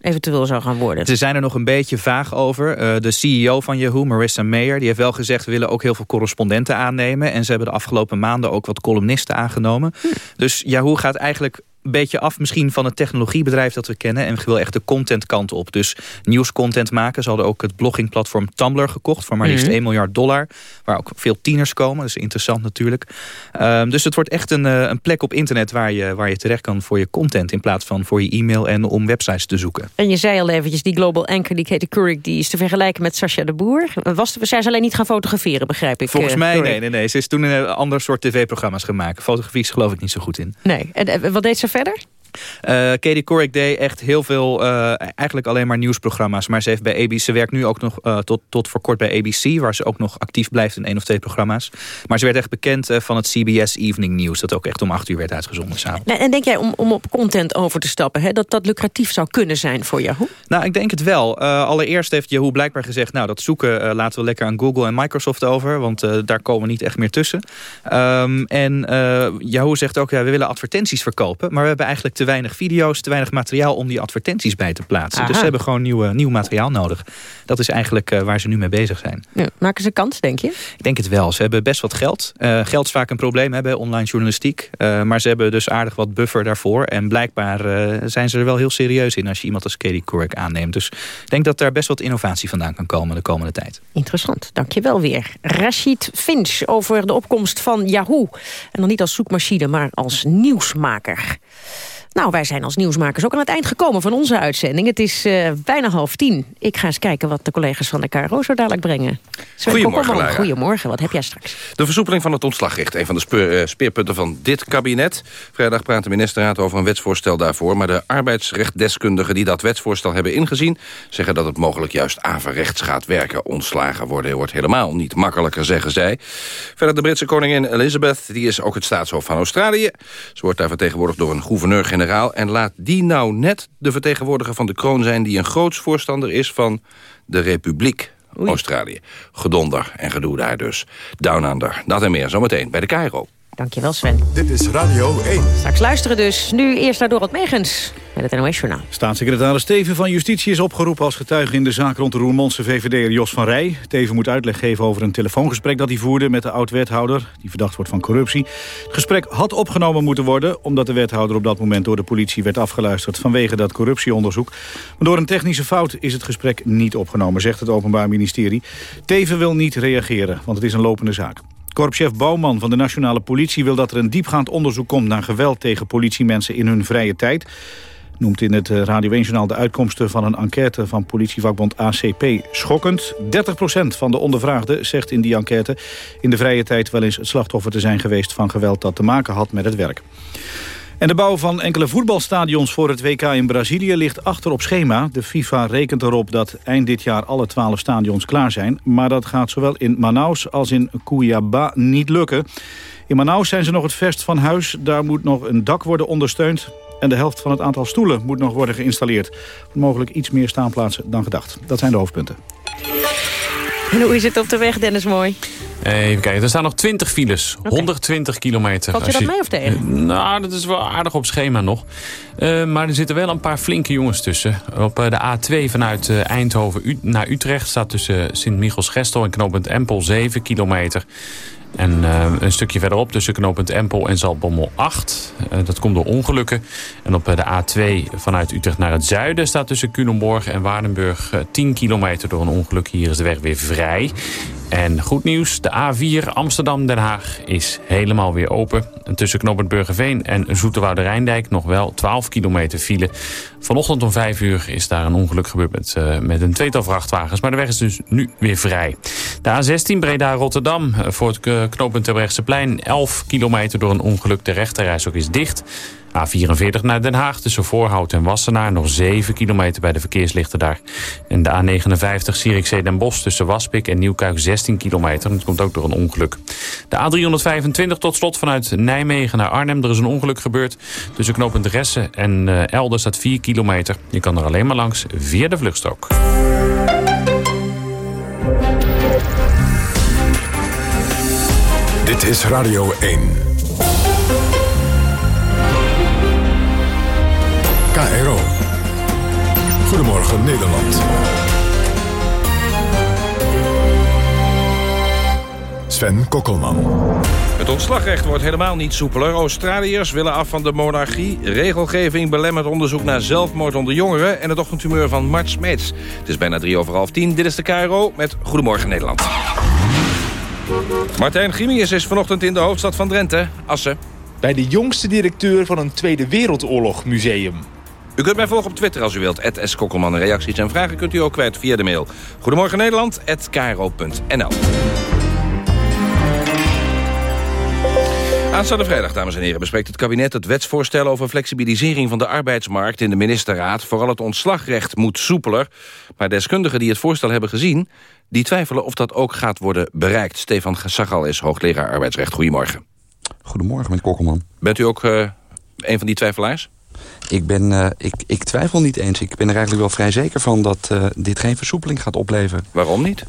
S2: eventueel zou gaan worden.
S22: Ze zijn er nog een beetje vaag over. Eh, de CEO van Yahoo, Marissa Mayer, die heeft wel gezegd... we willen ook heel veel correspondenten aannemen. En ze hebben de afgelopen maanden ook wat columnisten aangenomen. Dus Yahoo gaat eigenlijk een beetje af misschien van het technologiebedrijf dat we kennen... en wil echt de contentkant op. Dus nieuwscontent maken. Ze hadden ook het bloggingplatform Tumblr gekocht... voor maar liefst
S2: Mhm.
S22: 1 miljard dollar. Waar ook veel tieners komen. Dat is interessant natuurlijk. Ehm, dus het wordt echt een, eh, een plek op internet... Waar je, waar je terecht kan voor je content... in plaats van voor je e-mail en om websites te zoeken.
S2: En je zei al eventjes, die global anchor, die Katie Couric... die is te vergelijken met Sascha de Boer. Was, zij is alleen niet gaan fotograferen, begrijp ik.
S22: Volgens
S2: eh,
S22: mij,
S2: Couric.
S22: nee, nee, nee. Ze is toen een ander soort tv-programma's gemaakt. Fotografie is geloof ik niet zo goed in.
S2: Nee, en eh, wat deed ze verder? verder?
S22: Eh Katie Couric deed echt heel veel, eh, eigenlijk alleen maar nieuwsprogramma's. Maar ze, heeft bij ABC, ze werkt nu ook nog eh, tot, tot voor kort bij ABC... waar ze ook nog actief blijft in één of twee programma's. Maar ze werd echt bekend van het CBS Evening News... dat ook echt om acht uur werd uitgezonden samen.
S2: Nou, en denk jij om, om op content over te stappen... Hè, dat dat lucratief zou kunnen zijn voor Yahoo?
S22: Nou, ik denk het wel. Allereerst heeft Yahoo blijkbaar gezegd... nou, dat zoeken laten we lekker aan Google en Microsoft over... want daar komen we niet echt meer tussen. Ehm, en Yahoo zegt ook, ja, we willen advertenties verkopen... maar we hebben eigenlijk te weinig video's, te weinig materiaal... om die advertenties bij te plaatsen.
S2: Aha.
S22: Dus ze hebben gewoon nieuw, nieuw materiaal nodig. Dat is eigenlijk eh, waar ze nu mee bezig zijn.
S2: Ja, maken ze kans, denk je?
S22: Ik denk het wel. Ze hebben best wat geld. Eh, geld is vaak een probleem hè, bij online journalistiek. Eh, maar ze hebben dus aardig wat buffer daarvoor. En blijkbaar zijn ze er wel heel serieus in... als je iemand als Katie Couric aanneemt. Dus ik denk dat daar best wat innovatie vandaan kan komen de komende tijd.
S2: Interessant, dank je wel weer. Rashid Finch over de opkomst van Yahoo. En dan niet als zoekmachine, maar als nieuwsmaker. Nou, wij zijn als nieuwsmakers ook aan het eind gekomen van onze uitzending. Het is eh, bijna half tien. Ik ga eens kijken wat de collega's van de KRO zo dadelijk brengen. Sven
S23: Goedemorgen, Lara.
S2: Goedemorgen, wat heb jij straks?
S23: De versoepeling van het ontslagrecht, een van de speur- eh, speerpunten van dit kabinet. Vrijdag praat de ministerraad over een wetsvoorstel daarvoor... maar de arbeidsrechtdeskundigen die dat wetsvoorstel hebben ingezien... zeggen dat het mogelijk juist averechts gaat werken. Ontslagen worden wordt helemaal niet makkelijker, zeggen zij. Verder de Britse koningin Elizabeth, die is ook het staatshoofd van Australië. Ze wordt daar vertegenwoordigd door een gouverneur-generaal... en laat die nou net de vertegenwoordiger van de kroon zijn... die een groots voorstander is van de republiek. Australië. Gedonder en gedoe daar dus. Down under. Dat en meer zometeen bij de Cairo.
S2: Dankjewel Sven.
S1: Dit is Radio 1.
S2: Straks luisteren dus. Nu eerst naar Dorot Megens met het NOS Journaal.
S3: Staatssecretaris Teven van Justitie is opgeroepen als getuige in de zaak rond de Roermondse VVD'er Jos van Rij. Teven moet uitleg geven over een telefoongesprek dat hij voerde met de oud-wethouder, die verdacht wordt van corruptie. Het gesprek had opgenomen moeten worden, omdat de wethouder op dat moment door de politie werd afgeluisterd vanwege dat corruptieonderzoek. Maar door een technische fout is het gesprek niet opgenomen, zegt het Openbaar Ministerie. Teven wil niet reageren, want het is een lopende zaak. Korpschef Bouwman van de Nationale Politie wil dat er een diepgaand onderzoek komt naar geweld tegen politiemensen in hun vrije tijd. Noemt in het eh, Radio 1-journaal de uitkomsten van een enquête van politievakbond ACP schokkend. 30% van de ondervraagden zegt in die enquête in de vrije tijd wel eens het slachtoffer te zijn geweest van geweld dat te maken had met het werk. En de bouw van enkele voetbalstadions voor het WK in Brazilië ligt achter op schema. De FIFA rekent erop dat eind dit jaar alle 12 stadions klaar zijn. Maar dat gaat zowel in Manaus als in Cuiabá niet lukken. In Manaus zijn ze nog het verst van huis. Daar moet nog een dak worden ondersteund. En de helft van het aantal stoelen moet nog worden geïnstalleerd. Mogelijk iets meer staanplaatsen dan gedacht. Dat zijn de hoofdpunten.
S2: En hoe is het op de weg, Dennis Mooi?
S6: Even kijken, er staan nog 20 files. 120 kilometer.
S2: Valt je dat mee of tegen?
S6: Nou, dat is wel aardig op schema nog. Eh, maar er zitten wel een paar flinke jongens tussen. Op eh, de A2 vanuit eh, Eindhoven naar Utrecht... staat tussen Sint-Michels-Gestel en knooppunt Empel 7 kilometer. En een stukje verderop tussen knooppunt Empel en Zaltbommel 8. Eh, dat komt door ongelukken. En op de A2 vanuit Utrecht naar het zuiden... staat tussen Culemborg en Waardenburg eh, 10 kilometer door een ongeluk. Hier is de weg weer vrij. En goed nieuws, de A4 Amsterdam-Den Haag is helemaal weer open. En tussen knooppunt Burgerveen en Zoeterwoude Rijndijk nog wel 12 kilometer file. Vanochtend om 5 uur is daar een ongeluk gebeurd met, eh, met een tweetal vrachtwagens. Maar de weg is dus nu weer vrij. De A16 Breda-Rotterdam eh, voor het eh, knooppunt Terbrechtseplein 11 kilometer door een ongeluk. De rechterreis ook is dicht. A44 naar Den Haag tussen Voorhout en Wassenaar. Nog 7 kilometer bij de verkeerslichten daar. En de A59 Zierikzee Den Bosch tussen Waspik en Nieuwkuik 16 kilometer. Dat komt ook door een ongeluk. De A325 tot slot vanuit Nijmegen naar Arnhem. Er is een ongeluk gebeurd tussen knooppunt Ressen en eh, Elden staat 4 kilometer. Je kan er alleen maar langs via de vluchtstrook.
S1: Dit is Radio 1. KRO. Goedemorgen Nederland. Sven Kokkelman.
S23: Het ontslagrecht wordt helemaal niet soepeler. Australiërs willen af van de monarchie. Regelgeving belemmert onderzoek naar zelfmoord onder jongeren... en het ochtendtumeur van Mart Smeets. Het is bijna drie over half tien. Dit is de KRO met Goedemorgen Nederland. Martijn Grimius is vanochtend in de hoofdstad van Drenthe, Assen.
S24: Bij de jongste directeur van een Tweede Wereldoorlog museum.
S23: U kunt mij volgen op Twitter als u wilt. Kokkelman. En reacties en vragen kunt u ook kwijt via de mail. Goedemorgen Nederland, kro.nl. Aanstaande vrijdag, dames en heren, bespreekt het kabinet het wetsvoorstel over flexibilisering van de arbeidsmarkt in de ministerraad. Vooral het ontslagrecht moet soepeler. Maar deskundigen die het voorstel hebben gezien, die twijfelen of dat ook gaat worden bereikt. Stefan Sagal is hoogleraar arbeidsrecht. Goedemorgen.
S25: Goedemorgen, meneer Kokkelman.
S23: Bent u ook eh, een van die twijfelaars?
S25: Ik, ben, eh, ik, ik twijfel niet eens. Ik ben er eigenlijk wel vrij zeker van dat eh, dit geen versoepeling gaat opleveren.
S23: Waarom niet?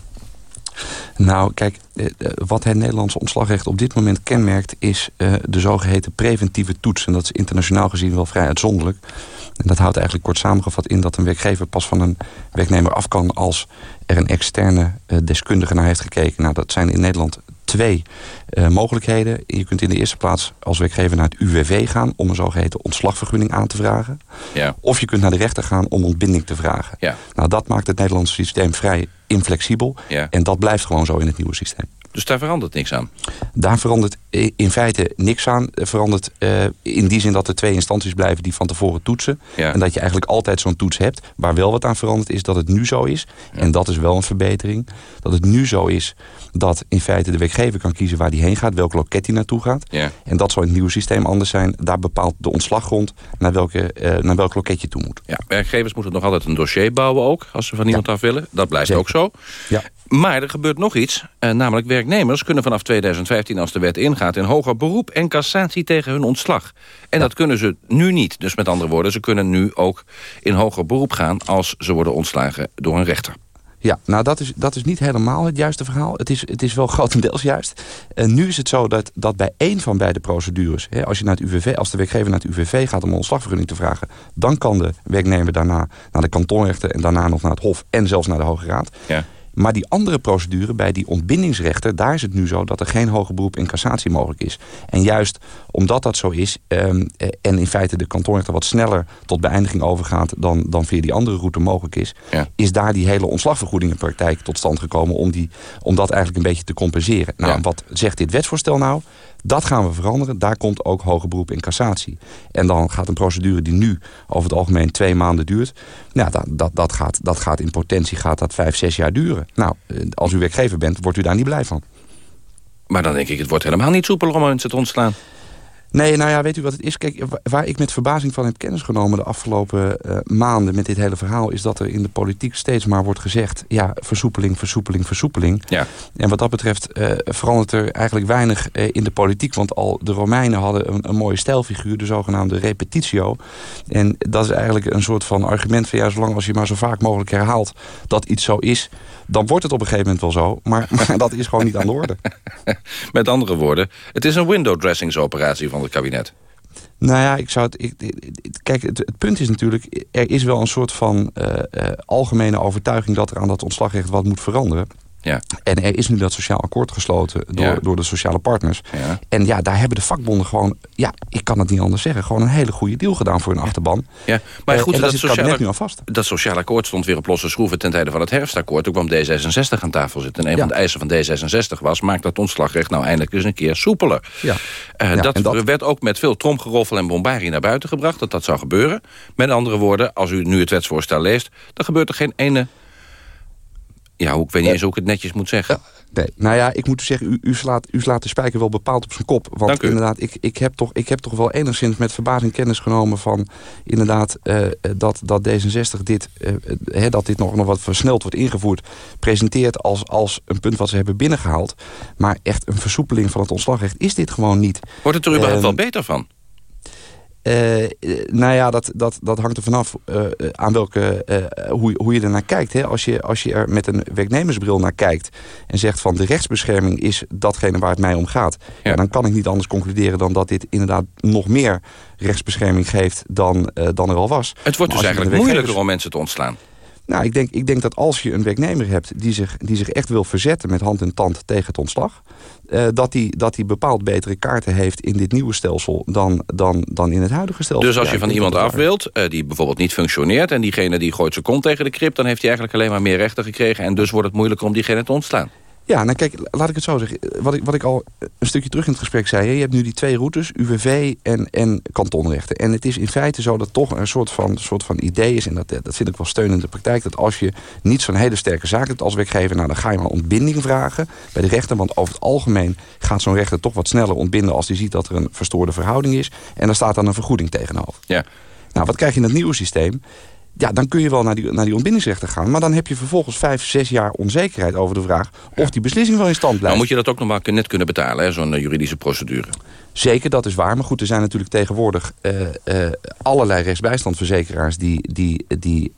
S25: Nou, kijk, eh, wat het Nederlandse ontslagrecht op dit moment kenmerkt... is de zogeheten preventieve toets. En dat is internationaal gezien wel vrij uitzonderlijk. En dat houdt eigenlijk kort samengevat in dat een werkgever pas van een werknemer af kan... als er een externe deskundige naar heeft gekeken. Nou, dat zijn in Nederland twee eh, mogelijkheden. Je kunt in de eerste plaats als werkgever naar het UWV gaan... om een zogeheten ontslagvergunning aan te vragen.
S23: Ja.
S25: Of je kunt naar de rechter gaan om ontbinding te vragen.
S23: Ja.
S25: Nou, dat maakt het Nederlandse systeem vrij inflexibel.
S23: Ja.
S25: En dat blijft gewoon zo in het nieuwe systeem.
S23: Dus daar verandert niks aan?
S25: Daar verandert in feite niks aan. Er verandert eh, in die zin dat er twee instanties blijven die van tevoren toetsen.
S23: Ja.
S25: En dat je eigenlijk altijd zo'n toets hebt. Waar wel wat aan verandert is dat het nu zo is. En dat is wel een verbetering. Dat het nu zo is dat in feite de werkgever kan kiezen waar die heen gaat. Welk loket hij naartoe gaat.
S23: Ja.
S25: En dat zou in het nieuwe systeem anders zijn. Daar bepaalt de ontslaggrond naar, welke, eh, naar welk loket je toe moet.
S23: Ja, werkgevers moeten nog altijd een dossier bouwen ook... als ze van iemand af willen. Dat blijft ook zo.
S25: Ja.
S23: Maar er gebeurt nog iets. Eh, namelijk werknemers kunnen vanaf 2015 als de wet ingaat... in hoger beroep en cassatie tegen hun ontslag. En dat kunnen ze nu niet. Dus met andere woorden, ze kunnen nu ook in hoger beroep gaan... als ze worden ontslagen door een rechter.
S25: Ja, nou dat is, dat is niet helemaal het juiste verhaal. Het is, het is wel [laughs] grotendeels juist. En nu is het zo dat, dat bij één van beide procedures... Hè, als, je naar het UWV, als de werkgever naar het UWV gaat om een ontslagvergunning te vragen... dan kan de werknemer daarna naar de kantonrechter... en daarna nog naar het Hof en zelfs naar de Hoge Raad.
S23: Ja.
S25: Maar die andere procedure, bij die ontbindingsrechter... daar is het nu zo dat er geen hoger beroep in cassatie mogelijk is. En juist omdat dat zo is... ehm, eh, en in feite de kantonrechter wat sneller tot beëindiging overgaat... dan, dan via die andere route mogelijk is... is daar die hele ontslagvergoedingenpraktijk tot stand gekomen... om, die, om dat eigenlijk een beetje te compenseren. Nou, wat zegt dit wetsvoorstel nou? Dat gaan we veranderen. Daar komt ook hoger beroep in cassatie. En dan gaat een procedure die nu over het algemeen twee maanden duurt... Nou, dat, dat, dat, gaat, dat gaat in potentie gaat dat vijf, zes jaar duren. Nou, eh, als u werkgever bent, wordt u daar niet blij van.
S23: Maar dan denk ik, het wordt helemaal niet soepel om mensen te ontslaan.
S25: Nee, nou ja, weet u wat het is? Kijk, wa- waar ik met verbazing van heb kennis genomen de afgelopen eh, maanden met dit hele verhaal, is dat er in de politiek steeds maar wordt gezegd, ja, versoepeling, versoepeling, versoepeling.
S23: Ja.
S25: En wat dat betreft eh, verandert er eigenlijk weinig eh, in de politiek, want al de Romeinen hadden een, een mooie stijlfiguur, de zogenaamde repetitio. En dat is eigenlijk een soort van argument van, ja, zolang als je maar zo vaak mogelijk herhaalt dat iets zo is, dan wordt het op een gegeven moment wel zo, maar, [laughs] maar dat is gewoon niet aan de orde. [laughs]
S23: Met andere woorden, het is een window dressingsoperatie van het kabinet.
S25: Nou ja, ik zou het. Ik, kijk, het, het punt is natuurlijk. Er is wel een soort van eh, eh, algemene overtuiging dat er aan dat ontslagrecht wat moet veranderen.
S23: Ja.
S25: En er is nu dat sociaal akkoord gesloten door,
S23: Ja.
S25: door de sociale partners.
S23: Ja.
S25: En ja, daar hebben de vakbonden gewoon, ja, ik kan het niet anders zeggen, gewoon een hele goede deal gedaan voor hun achterban.
S23: Ja, maar
S25: Eh,
S23: goed,
S25: en
S23: dat,
S25: zit het kabinet
S23: sociale,
S25: nu al vast.
S23: dat sociale akkoord stond weer op losse schroeven ten tijde van het herfstakkoord. Toen kwam D66 aan tafel zitten. En een
S25: Ja.
S23: van de eisen van D66 was, maak dat ontslagrecht nou eindelijk eens een keer soepeler.
S25: Ja.
S23: Eh, dat- werd ook met veel tromgeroffel en bombarie naar buiten gebracht, dat dat zou gebeuren. Met andere woorden, als u nu het wetsvoorstel leest, dan gebeurt er geen ene... Ja, hoe- ik weet niet eens hoe ik het netjes moet zeggen.
S25: Nee, nou ja, ik moet zeggen, u, u, slaat, u slaat de spijker wel bepaald op zijn kop. Want
S23: Dank
S25: inderdaad, ik, ik, heb toch, ik heb toch wel enigszins met verbazing kennis genomen van inderdaad eh, eh, dat, dat D66 dit, eh, eh, hè, dat dit nog, nog wat versneld wordt ingevoerd, presenteert als, als een punt wat ze hebben binnengehaald. Maar echt een versoepeling van het ontslagrecht is dit gewoon niet.
S23: Wordt het er überhaupt
S25: Ehm,
S23: wel beter van?
S25: Eh, nou ja, dat, dat, dat hangt er vanaf eh, aan welke, eh, hoe, hoe je er naar kijkt. Hè. Als, je, als je er met een werknemersbril naar kijkt en zegt van de rechtsbescherming is datgene waar het mij om gaat. Ja. dan kan ik niet anders concluderen dan dat dit inderdaad nog meer rechtsbescherming geeft dan, dan er al was.
S23: Het wordt
S25: Maar
S23: dus eigenlijk moeilijker om mensen te ontslaan.
S25: Nou, ik denk, ik denk dat als je een werknemer hebt die zich, die zich echt wil verzetten met hand en tand tegen het ontslag, eh, dat die, dat die bepaald betere kaarten heeft in dit nieuwe stelsel dan, dan, dan in het huidige stelsel.
S23: Dus als je van iemand af wilt, eh, die bijvoorbeeld niet functioneert... en diegene die gooit zijn kont tegen de krip... dan heeft hij eigenlijk alleen maar meer rechten gekregen... en dus wordt het moeilijker om diegene te ontslaan.
S25: Ja, nou kijk, laat ik het zo zeggen. Wat ik, wat ik al een stukje terug in het gesprek zei. hè, Je hebt nu die twee routes, UWV en, en kantonrechten. En het is in feite zo dat toch een soort van, soort van idee is... en dat, dat vind ik wel steun in de praktijk... dat als je niet zo'n hele sterke zaak hebt als werkgever... nou, dan ga je maar ontbinding vragen bij de rechter. Want over het algemeen gaat zo'n rechter toch wat sneller ontbinden... als hij ziet dat er een verstoorde verhouding is. En daar staat dan een vergoeding tegenover.
S23: Ja.
S25: Nou, wat krijg je in het nieuwe systeem? Ja, dan kun je wel naar die, naar die ontbindingsrechter gaan... maar dan heb je vervolgens vijf, zes jaar onzekerheid over de vraag... of die beslissing wel in stand blijft.
S23: Dan moet je dat ook nog maar net kunnen betalen, hè, zo'n eh, juridische procedure.
S25: Zeker, dat is waar. Maar goed, er zijn natuurlijk tegenwoordig eh, eh, allerlei rechtsbijstandverzekeraars... die, die, die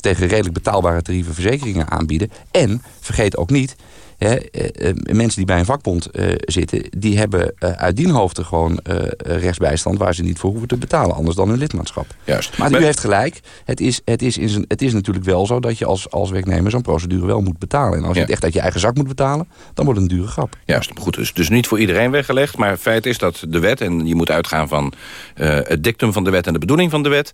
S25: tegen redelijk betaalbare tarieven verzekeringen aanbieden. En, vergeet ook niet... Hè, eh, eh, mensen die bij een vakbond eh, zitten... die hebben uit dien hoofde gewoon rechtsbijstand... waar ze niet voor hoeven te betalen, anders dan hun lidmaatschap.
S23: Juist.
S25: Maar,
S23: Maar-
S25: u heeft gelijk. Het is, het, is in zijn, het is natuurlijk wel zo dat je als, als werknemer... zo'n procedure wel moet betalen. En als je
S23: Ja.
S25: het echt uit je eigen zak moet betalen... dan wordt het een dure grap.
S23: Juist, goed, dus, dus niet voor iedereen weggelegd. Maar feit is dat de wet, en je moet uitgaan van het dictum van de wet... en de bedoeling van de wet,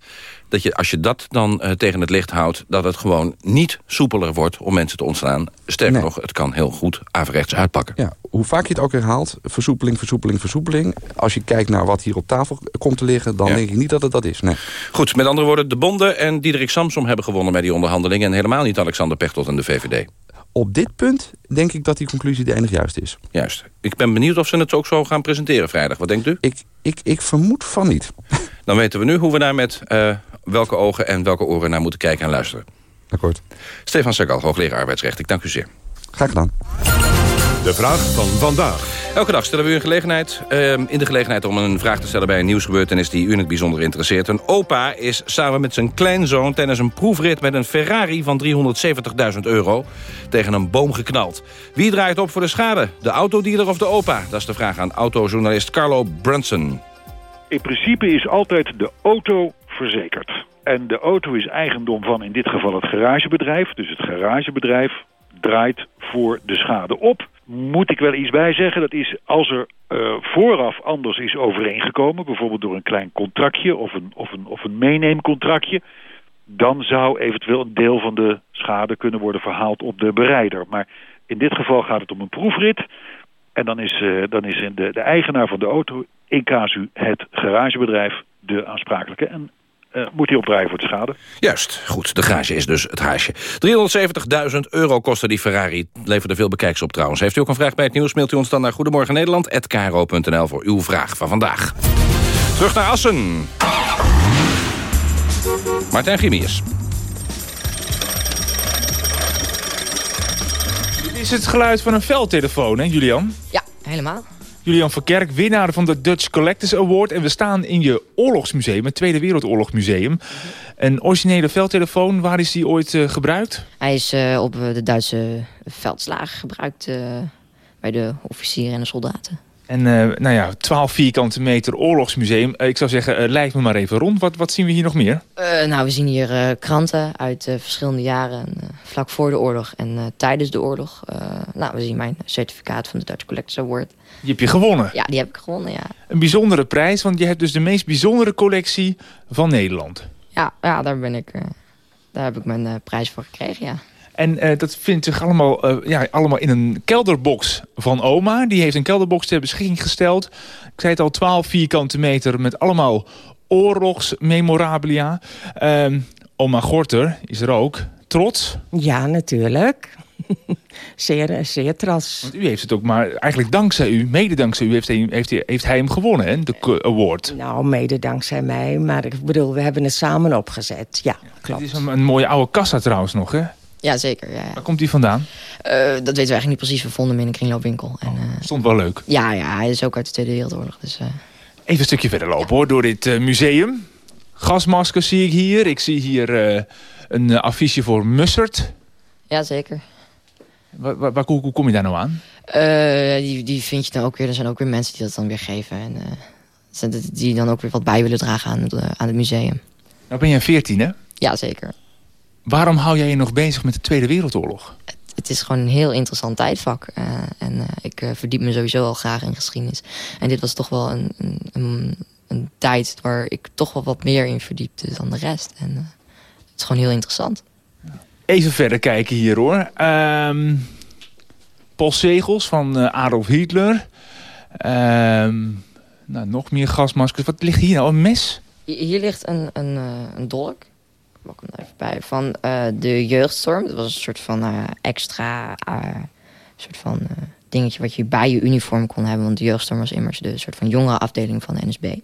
S23: dat je als je dat dan eh, tegen het licht houdt... dat het gewoon niet soepeler wordt om mensen te ontslaan. Sterker
S25: Nee.
S23: nog, het kan heel goed averechts uitpakken.
S25: Ja, hoe vaak je het ook herhaalt, versoepeling, versoepeling, versoepeling. Als je kijkt naar wat hier op tafel komt te liggen... dan
S23: Ja.
S25: denk ik niet dat het dat is. Nee.
S23: Goed, met andere woorden, de bonden en Diederik Samsom hebben gewonnen... bij die onderhandelingen en helemaal niet Alexander Pechtold en de VVD.
S25: Op dit punt denk ik dat die conclusie de enig juist is.
S23: Juist. Ik ben benieuwd of ze het ook zo gaan presenteren vrijdag. Wat denkt u?
S25: Ik, ik, ik vermoed van niet. [laughs]
S23: Dan weten we nu hoe we daar met eh, welke ogen en welke oren naar moeten kijken en luisteren.
S25: Akkoord.
S23: Stefan Sagal, hoogleraar arbeidsrecht. Ik dank u zeer.
S25: Graag gedaan.
S1: De vraag van vandaag.
S23: Elke dag stellen we u een gelegenheid, ehm, in de gelegenheid om een vraag te stellen bij een nieuwsgebeurtenis die u in het bijzonder interesseert. Een opa is samen met zijn kleinzoon tijdens een proefrit met een Ferrari van 370.000 euro tegen een boom geknald. Wie draait op voor de schade? De autodealer of de opa? Dat is de vraag aan autojournalist Carlo Brunson.
S26: In principe is altijd de auto verzekerd. En de auto is eigendom van in dit geval het garagebedrijf. Dus het garagebedrijf draait voor de schade op. Moet ik wel iets bij zeggen, dat is als er eh, vooraf anders is overeengekomen... bijvoorbeeld door een klein contractje of een, of, een, of een meeneemcontractje... dan zou eventueel een deel van de schade kunnen worden verhaald op de berijder. Maar in dit geval gaat het om een proefrit... En dan is, eh, dan is de, de eigenaar van de auto, in casu het garagebedrijf, de aansprakelijke. En eh, moet hij opdraaien voor de schade.
S23: Juist, goed. De garage is dus het haasje. 370.000 euro kostte die Ferrari. Leverde veel bekijks op trouwens. Heeft u ook een vraag bij het nieuws, mailt u ons dan naar Goedemorgen Nederland@kro.nl voor uw vraag van vandaag. Terug naar Assen. Martijn Gimiers.
S24: Dit is het geluid van een veldtelefoon, hè Julian?
S27: Ja, helemaal.
S24: Julian Verkerk, winnaar van de Dutch Collectors Award. En we staan in je oorlogsmuseum, het Tweede Wereldoorlogmuseum. Een originele veldtelefoon, waar is die ooit eh, gebruikt?
S27: Hij is eh, op eh, de Duitse veldslagen gebruikt bij de officieren en de soldaten.
S24: En eh, nou ja, 12 vierkante meter oorlogsmuseum. Eh, ik zou zeggen, eh, leid me maar even rond. Wat, wat zien we hier nog meer?
S27: Nou, we zien hier kranten uit verschillende jaren. vlak voor de oorlog en tijdens de oorlog. Nou, we zien mijn certificaat van de Dutch Collectors Award.
S24: Die heb je gewonnen.
S27: Ja, die heb ik gewonnen, ja.
S24: Een bijzondere prijs, want je hebt dus de meest bijzondere collectie van Nederland.
S27: Ja, ja daar, ben ik, daar heb ik mijn prijs voor gekregen, ja.
S24: En eh, dat vindt zich allemaal, eh, ja, allemaal in een kelderbox van oma. Die heeft een kelderbox ter beschikking gesteld. Ik zei het al, 12 vierkante meter met allemaal oorlogsmemorabilia. Ehm, oma Gorter is er ook. Trots?
S28: Ja, natuurlijk. [laughs] zeer, zeer trots.
S24: Want u heeft het ook maar eigenlijk dankzij u, mede dankzij u, heeft hij, heeft hij, heeft hij hem gewonnen, hè, de award.
S28: Nou, mede dankzij mij. Maar ik bedoel, we hebben het samen opgezet. Ja, klopt.
S24: Het is een, een mooie oude kassa trouwens nog, hè?
S27: Ja, zeker. Ja, ja.
S24: Waar komt die vandaan?
S27: Eh, dat weten we eigenlijk niet precies. We vonden hem in een kringloopwinkel. En, eh,
S24: Stond wel leuk.
S27: ja, ja, hij is ook uit de Tweede Wereldoorlog. Dus, eh,
S24: Even een stukje verder lopen hoor, door dit museum. Gasmaskers zie ik hier. Ik zie hier een affiche voor Mussert.
S27: ja, zeker.
S24: Waar, waar, waar- hoe, hoe kom je daar nou aan?
S27: Die, die vind je dan ook weer. Er zijn ook weer mensen die dat dan weer geven. En, die dan ook weer wat bij willen dragen aan het, aan het museum.
S24: Nou ben je 14 hè?
S27: Ja, zeker.
S24: Waarom hou jij je nog bezig met de Tweede Wereldoorlog?
S27: Het is gewoon een heel interessant tijdvak. eh, en eh, ik eh, verdiep me sowieso al graag in geschiedenis. En dit was toch wel een, een, een, een tijd waar ik toch wel wat meer in verdiepte dan de rest. En het is gewoon heel interessant.
S24: Even verder kijken hier hoor. Ehm postzegels van Adolf Hitler. Ehm, nou, nog meer gasmaskers. Wat ligt hier nou? Een mes?
S27: Hier ligt een, een, een dolk. Er even bij. Van eh, de jeugdstorm. Dat was een soort van eh, extra eh, soort van dingetje wat je bij je uniform kon hebben. Want de jeugdstorm was immers de soort van jongere afdeling van de NSB.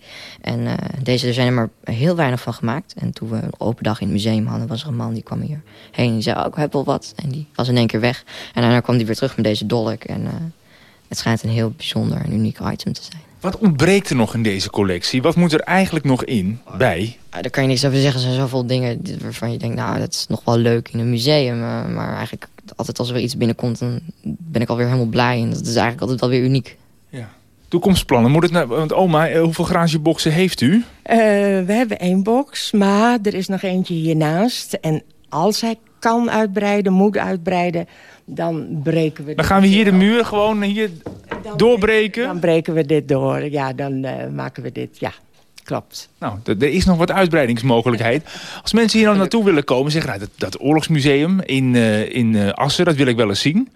S27: En deze er zijn er maar heel weinig van gemaakt. En toen we een open dag in het museum hadden, was er een man die kwam hier heen. En die zei, oh, ik heb wel wat. En die was in één keer weg. En daarna kwam hij weer terug met deze dolk. En het schijnt een heel bijzonder en uniek item te zijn.
S24: Wat ontbreekt er nog in deze collectie? Wat moet er eigenlijk nog in, bij?
S27: Ja, daar kan je niks over zeggen. Er zijn zoveel dingen waarvan je denkt, nou, dat is nog wel leuk in een museum. eh, maar eigenlijk altijd als er weer iets binnenkomt, dan ben ik alweer helemaal blij. En dat is eigenlijk altijd wel weer uniek.
S24: Toekomstplannen. Moet het nou, want oma, eh, hoeveel garageboxen heeft u?
S28: Eh, we hebben één box, maar er is nog eentje hiernaast. En als hij kan uitbreiden, moet uitbreiden, dan breken we...
S24: Dan gaan we hier de muur gewoon hier doorbreken.
S28: Dan breken we dit door. Ja, dan eh, maken we dit. Ja, klopt.
S24: Nou, er is nog wat uitbreidingsmogelijkheid. Als mensen hier nou naartoe willen komen, zeggen nou, dat, dat oorlogsmuseum in, eh, in eh, Assen, dat wil ik wel eens zien.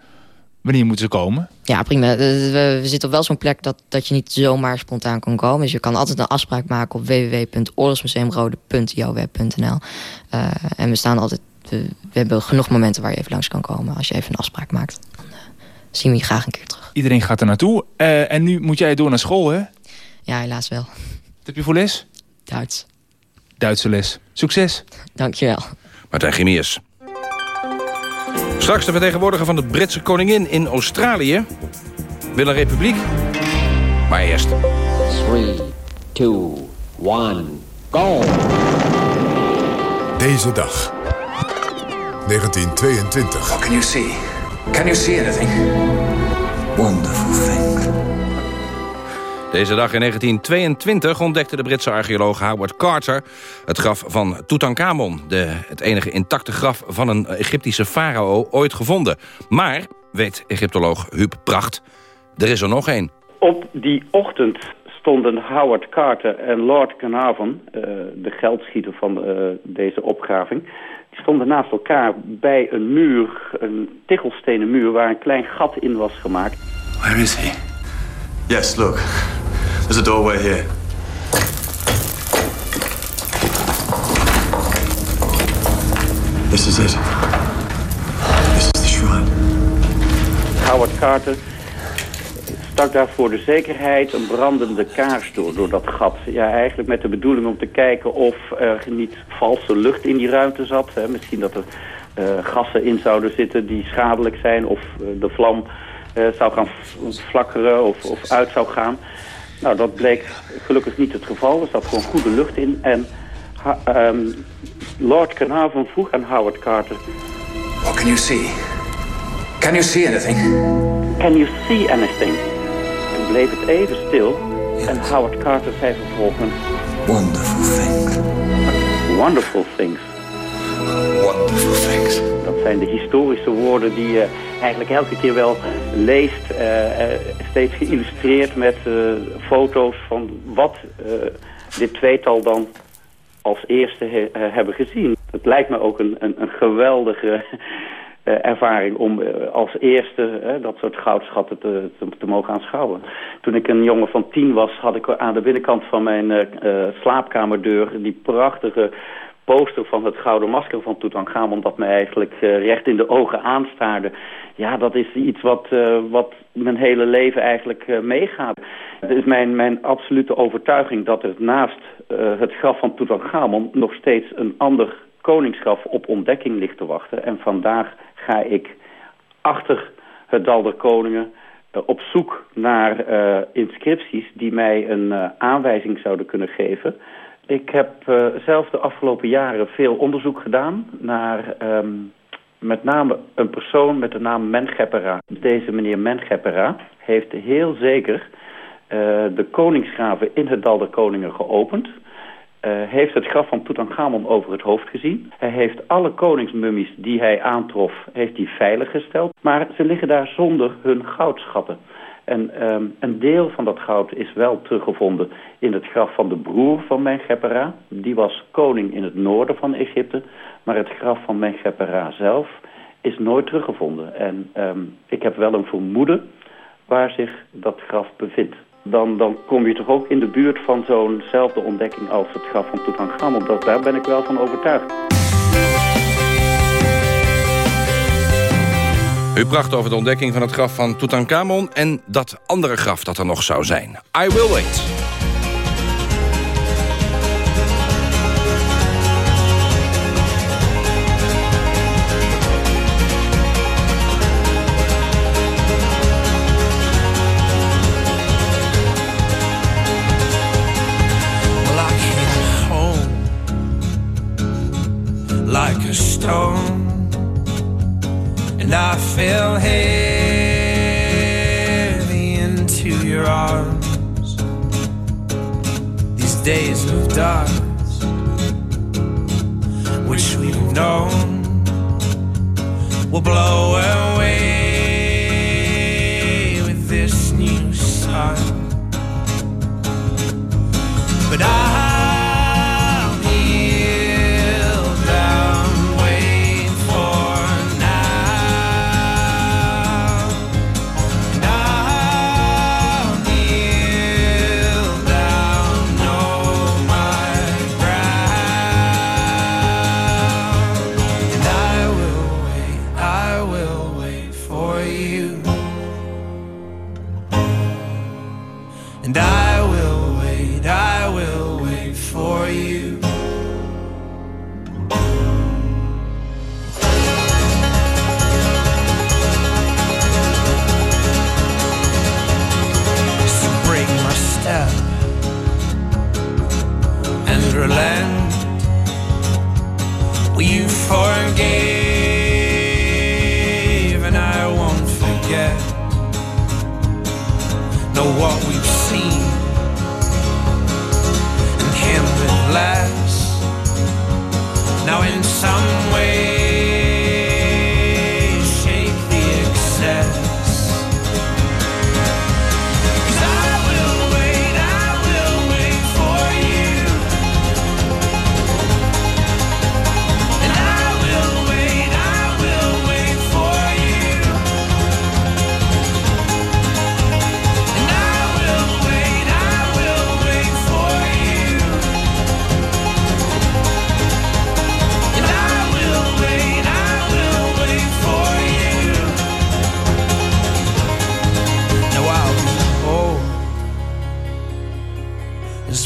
S24: Wanneer moeten ze komen?
S27: Ja, prima. We, we zitten op wel zo'n plek dat, dat je niet zomaar spontaan kan komen. Dus je kan altijd een afspraak maken op www.oorlogsmuseumrode.joweb.nl. Eh en we staan altijd... We, we hebben genoeg momenten waar je even langs kan komen. Als je even een afspraak maakt, dan zien we je graag een keer terug.
S24: Iedereen gaat er naartoe. Eh, en nu moet jij door naar school, hè?
S27: Ja, helaas wel.
S24: Wat heb je voor les?
S27: Duits.
S24: Duitse les. Succes.
S27: Dankjewel.
S23: Martijn Grimiers. Straks de vertegenwoordiger van de Britse koningin in Australië. wil een republiek. Maar eerst...
S29: 3, 2, 1, go!
S1: Deze dag. 1922.
S30: What can you see? Can you see anything? Wonderful thing.
S23: Deze dag in 1922 ontdekte de Britse archeoloog Howard Carter... het graf van Tutankhamon, de, het enige intacte graf van een Egyptische farao ooit gevonden. Maar, weet Egyptoloog Huub Pracht, er is er nog één.
S31: Op die ochtend stonden Howard Carter en Lord Carnarvon, eh, de geldschieter van eh, deze opgraving, stonden naast elkaar bij een muur, een tichelstenen muur, waar een klein gat in was gemaakt.
S30: Where is he? Yes, look. There's a doorway here. This is it. This is the shrine.
S31: Howard Carter stak daar voor de zekerheid een brandende kaars door, door dat gat. Ja, eigenlijk met de bedoeling om te kijken of er niet valse lucht in die ruimte zat. Hè. Misschien dat er eh, gassen in zouden zitten die schadelijk zijn of eh, de vlam eh, zou gaan flakkeren of, of uit zou gaan. Nou, dat bleek gelukkig niet het geval. Er zat gewoon goede lucht in. En ehm, Lord Carnarvon vroeg aan Howard Carter...
S30: What can you see? Can you see anything?
S31: Can you see anything? Toen bleef het even stil. En Howard Carter zei vervolgens...
S30: Wonderful things.
S31: Wonderful things.
S30: Wonderful things.
S31: Dat zijn de historische woorden die je eigenlijk elke keer wel leest. eh, eh, steeds geïllustreerd met eh, foto's van wat dit tweetal dan als eerste he- hebben gezien. Het lijkt me ook een, een, een geweldige ervaring om eh, als eerste eh, dat soort goudschatten te, te, mogen aanschouwen. Toen ik een jongen van tien was, had ik aan de binnenkant van mijn eh, eh, slaapkamerdeur die prachtige poster van het gouden masker van Tutankhamon dat mij eigenlijk eh, recht in de ogen aanstaarde. Ja, dat is iets wat, eh, wat mijn hele leven eigenlijk eh, meegaat. Het is mijn, mijn absolute overtuiging dat er naast eh, het graf van Tutankhamon nog steeds een ander koningsgraf op ontdekking ligt te wachten. En vandaag ga ik achter het Dal der Koningen eh, op zoek naar eh, inscripties die mij een eh, aanwijzing zouden kunnen geven. Ik heb zelf de afgelopen jaren veel onderzoek gedaan naar ehm, met name een persoon met de naam Mengeppera. Deze meneer Mengeppera heeft heel zeker de koningsgraven in het Dal der Koningen geopend. Eh, heeft het graf van Tutankhamon over het hoofd gezien. Hij heeft alle koningsmummies die hij aantrof, heeft hij veiliggesteld. Maar ze liggen daar zonder hun goudschatten. En ehm, een deel van dat goud is wel teruggevonden in het graf van de broer van Mengeppera. Die was koning in het noorden van Egypte. Maar het graf van Mengeppera zelf is nooit teruggevonden. En ehm, ik heb wel een vermoeden waar zich dat graf bevindt. Dan, dan kom je toch ook in de buurt van zo'nzelfde ontdekking als het graf van Tutankhamon. Dat, daar ben ik wel van overtuigd.
S23: U bracht over de ontdekking van het graf van Tutankhamon... en dat andere graf dat er nog zou zijn. I will wait.
S19: Like a stone, and I fell heavy into your arms. These days of dust, which we've known, will blow away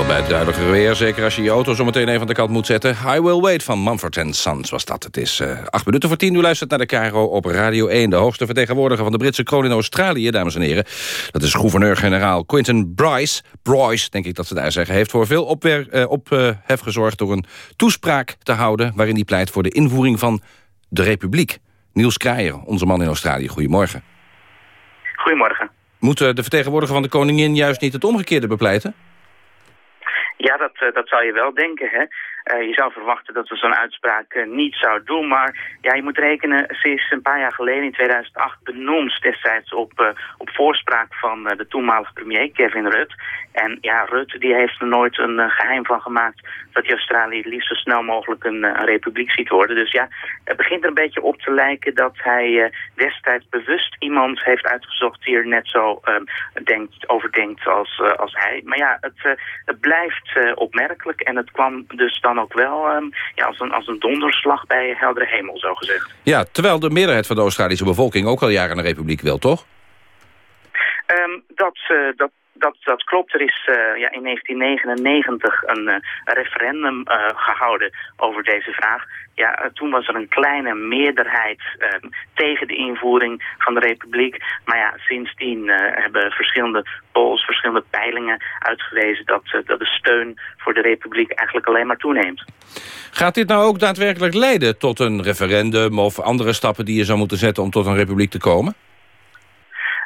S23: wel bij het duidelijke weer, zeker als je je auto zo meteen even aan de kant moet zetten. I Will Wait van Mumford Sons was dat. Het is eh, acht minuten voor tien. U luistert naar de Caro op Radio 1. De hoogste vertegenwoordiger van de Britse kroon in Australië, dames en heren. Dat is gouverneur-generaal Quinton Bryce. Bryce, denk ik dat ze daar zeggen. Heeft voor veel eh, ophef gezorgd door een toespraak te houden... waarin hij pleit voor de invoering van de Republiek. Niels Kreijer, onze man in Australië. Goedemorgen.
S32: Goedemorgen.
S23: Moet eh, de vertegenwoordiger van de koningin juist niet het omgekeerde bepleiten?
S32: Ja, dat, eh, dat zou je wel denken, hè. Eh, je zou verwachten dat ze zo'n uitspraak eh, niet zou doen, maar ja, je moet rekenen, ze is een paar jaar geleden in 2008 benoemd destijds op, op voorspraak van de toenmalige premier Kevin Rudd. En ja, Rudd die heeft er nooit een eh, geheim van gemaakt dat hij Australië het liefst zo snel mogelijk een, eh, een republiek ziet worden. Dus ja, het begint er een beetje op te lijken dat hij eh, destijds bewust iemand heeft uitgezocht die er net zo eh, denkt, over denkt als, eh, als hij. Maar ja, het, het blijft opmerkelijk en het kwam dus dan ook wel ehm, ja, als, een, als een donderslag bij heldere hemel, zo gezegd.
S23: Ja, terwijl de meerderheid van de Australische bevolking ook al jaren een republiek wil, toch?
S32: Ehm, dat, eh, dat, dat, dat klopt. Er is eh, ja, in 1999 een, eh, referendum eh, gehouden over deze vraag. Ja, toen was er een kleine meerderheid ehm, tegen de invoering van de republiek. Maar ja, sindsdien hebben verschillende polls, verschillende peilingen uitgewezen dat, dat de steun voor de republiek eigenlijk alleen maar toeneemt.
S23: Gaat dit nou ook daadwerkelijk leiden tot een referendum... of andere stappen die je zou moeten zetten om tot een republiek te komen?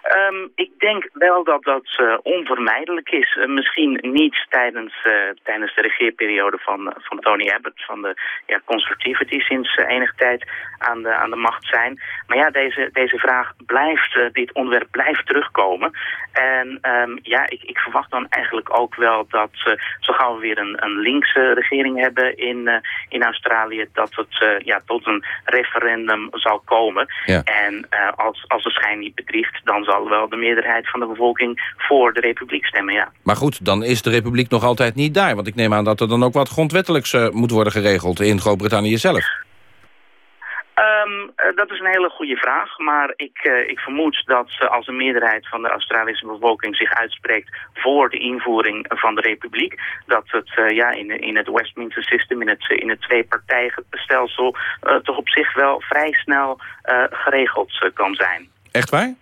S32: Ehm, ik denk wel dat dat uh, onvermijdelijk is. Uh, misschien niet tijdens, uh, tijdens de regeerperiode van, van Tony Abbott, van de ja, conservatieven die sinds enige tijd aan de, aan de macht zijn. Maar ja, deze, deze vraag blijft, dit onderwerp blijft terugkomen. En um, ja, ik, ik verwacht dan eigenlijk ook wel dat zo gauw we weer een, een linkse regering hebben in, in Australië, dat het ja, tot een referendum zal komen.
S23: Ja.
S32: En als, als de schijn niet bedriegt, dan zal zal wel de meerderheid van de bevolking voor de republiek stemmen, ja.
S23: Maar goed, dan is de republiek nog altijd niet daar. Want ik neem aan dat er dan ook wat grondwettelijks uh, moet worden geregeld in Groot-Brittannië zelf.
S32: Um, uh, dat is een hele goede vraag, maar ik, uh, ik vermoed dat uh, als een meerderheid van de Australische bevolking zich uitspreekt voor de invoering van de republiek, dat het ja, in, in het Westminster System, in het, in het twee-partijenstelsel, toch op zich wel vrij snel geregeld kan zijn.
S23: Echt waar?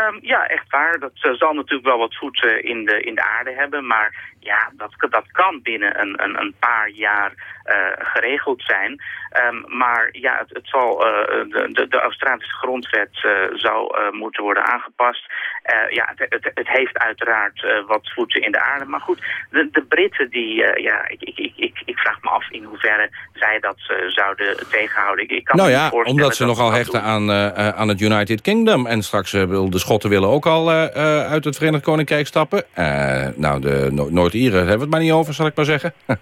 S32: Um, ja, echt waar. Dat uh, zal natuurlijk wel wat voeten in de, in de aarde hebben. Maar ja, dat, dat kan binnen een, een, een paar jaar uh, geregeld zijn. Um, maar ja, het, het zal, de, de, de, Australische grondwet zou moeten worden aangepast. ja, het, het, het, heeft uiteraard wat voeten in de aarde. Maar goed, de, de Britten, die, ja, ik, ik, ik, ik, vraag me af in hoeverre zij dat zouden tegenhouden. Ik, ik kan
S23: nou ja, omdat ze nogal hechten aan, aan het United Kingdom. En straks de Schotten willen ook al uit het Verenigd Koninkrijk stappen. nou, de no Noord-Ieren hebben we het maar niet over, zal ik maar zeggen. [laughs]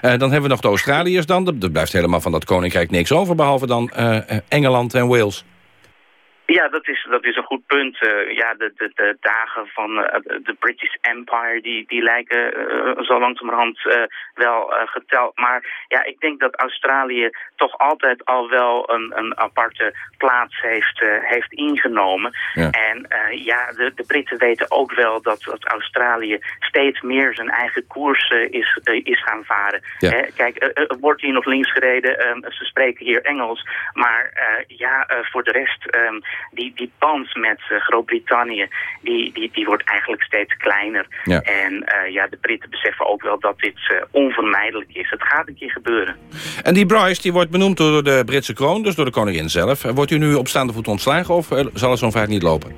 S23: dan hebben we nog de Australiërs dan. Er blijft helemaal van dat Koninkrijk niks over, behalve dan Engeland en Wales.
S32: Ja, dat is, dat is een goed punt. Uh, ja, de, de, de dagen van uh, de British Empire, die, die lijken uh, zo langzamerhand wel geteld. Maar ja, ik denk dat Australië toch altijd al wel een, een aparte plaats heeft, heeft ingenomen.
S23: Ja.
S32: En ja, de, de Britten weten ook wel dat, dat Australië steeds meer zijn eigen koers is, is gaan varen.
S23: Ja.
S32: Hè? Kijk, er wordt hier nog links gereden, ze spreken hier Engels. Maar ja, voor de rest die, die band met uh, Groot-Brittannië, die, die, die wordt eigenlijk steeds kleiner.
S23: Ja.
S32: En uh, ja, de Britten beseffen ook wel dat dit uh, onvermijdelijk is. Het gaat een keer gebeuren.
S23: En die Bryce die wordt benoemd door de Britse kroon, dus door de koningin zelf. Wordt u nu op staande voet ontslagen of zal het zo'n vaart niet lopen?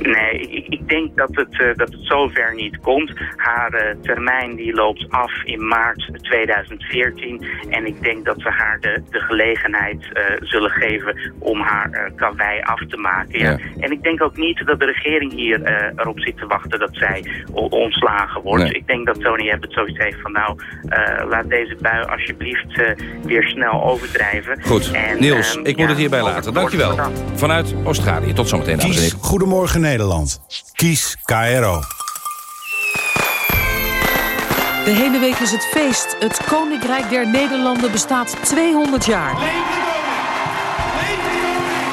S32: Nee, ik, ik, denk dat het, uh, dat het zover niet komt. Haar uh, termijn die loopt af in maart 2014. En ik denk dat we haar de, de gelegenheid uh, zullen geven om haar uh, karwei af te maken. Ja.
S23: Ja.
S32: En ik denk ook niet dat de regering hier erop zit te wachten dat zij ontslagen wordt.
S23: Nee.
S32: Ik denk dat Tony Abbott zoiets heeft van nou, laat deze bui alsjeblieft weer snel overdrijven.
S23: Goed,
S32: en,
S23: Niels,
S32: ehm,
S23: ik moet het hierbij laten. Dankjewel. Vanuit Australië. Tot zometeen, dames en
S33: Kies
S23: heren.
S33: Goedemorgen Nederland. Kies KRO.
S34: De hele week is het feest. Het Koninkrijk der Nederlanden bestaat 200 jaar.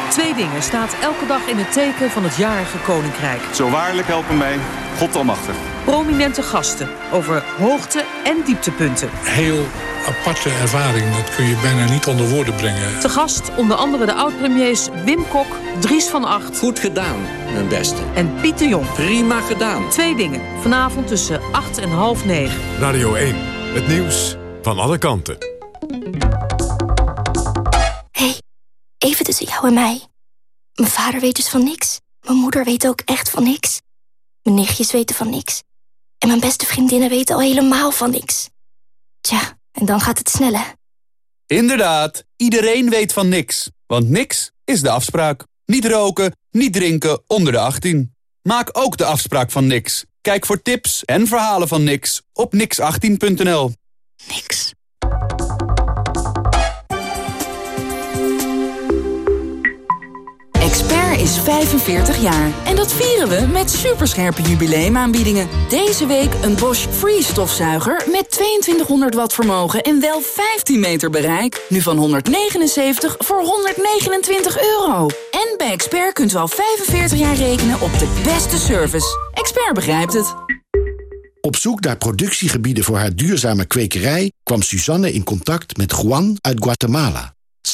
S34: Twee dingen staat elke dag in het teken van het jarige Koninkrijk.
S35: Zo waarlijk helpen mij, God almachtig.
S34: Prominente gasten over hoogte- en dieptepunten.
S36: Heel aparte ervaring, dat kun je bijna niet onder woorden brengen.
S34: Te gast onder andere de oud-premiers Wim Kok, Dries van Acht...
S37: Goed gedaan, mijn beste.
S34: en Piet de Jong.
S37: Prima gedaan.
S34: Twee dingen, vanavond tussen 8 en half 9.
S1: Radio 1, het nieuws van alle kanten.
S38: hey, even tussen jou en mij. Mijn vader weet dus van niks. Mijn moeder weet ook echt van niks. Mijn nichtjes weten van niks. En mijn beste vriendinnen weten al helemaal van niks. Tja, en dan gaat het snel, hè?
S39: Inderdaad, iedereen weet van niks. Want niks is de afspraak. Niet roken, niet drinken onder de 18. Maak ook de afspraak van niks. Kijk voor tips en verhalen van niks op nix18.nl.
S38: Niks.
S40: Is 45 jaar. En dat vieren we met superscherpe jubileumaanbiedingen. Deze week een Bosch Free stofzuiger met 2200 watt vermogen en wel 15 meter bereik. Nu van 179 voor 129 euro. En bij Expert kunt u al 45 jaar rekenen op de beste service. Expert begrijpt het.
S41: Op zoek naar productiegebieden voor haar duurzame kwekerij... kwam Suzanne in contact met Juan uit Guatemala.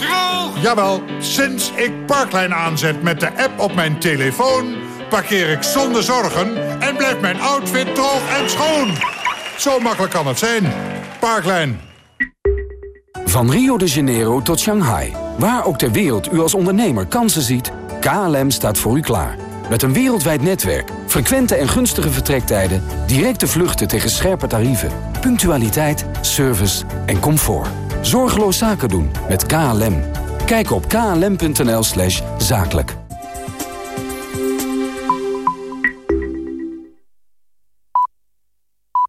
S7: Droog! Jawel, sinds ik Parklijn aanzet met de app op mijn telefoon... parkeer ik zonder zorgen en blijft mijn outfit droog en schoon. Zo makkelijk kan het zijn. Parklijn.
S8: Van Rio de Janeiro tot Shanghai. Waar ook ter wereld u als ondernemer kansen ziet... KLM staat voor u klaar. Met een wereldwijd netwerk, frequente en gunstige vertrektijden... directe vluchten tegen scherpe tarieven, punctualiteit, service en comfort. Zorgeloos zaken doen met KLM. Kijk op klm.nl zakelijk.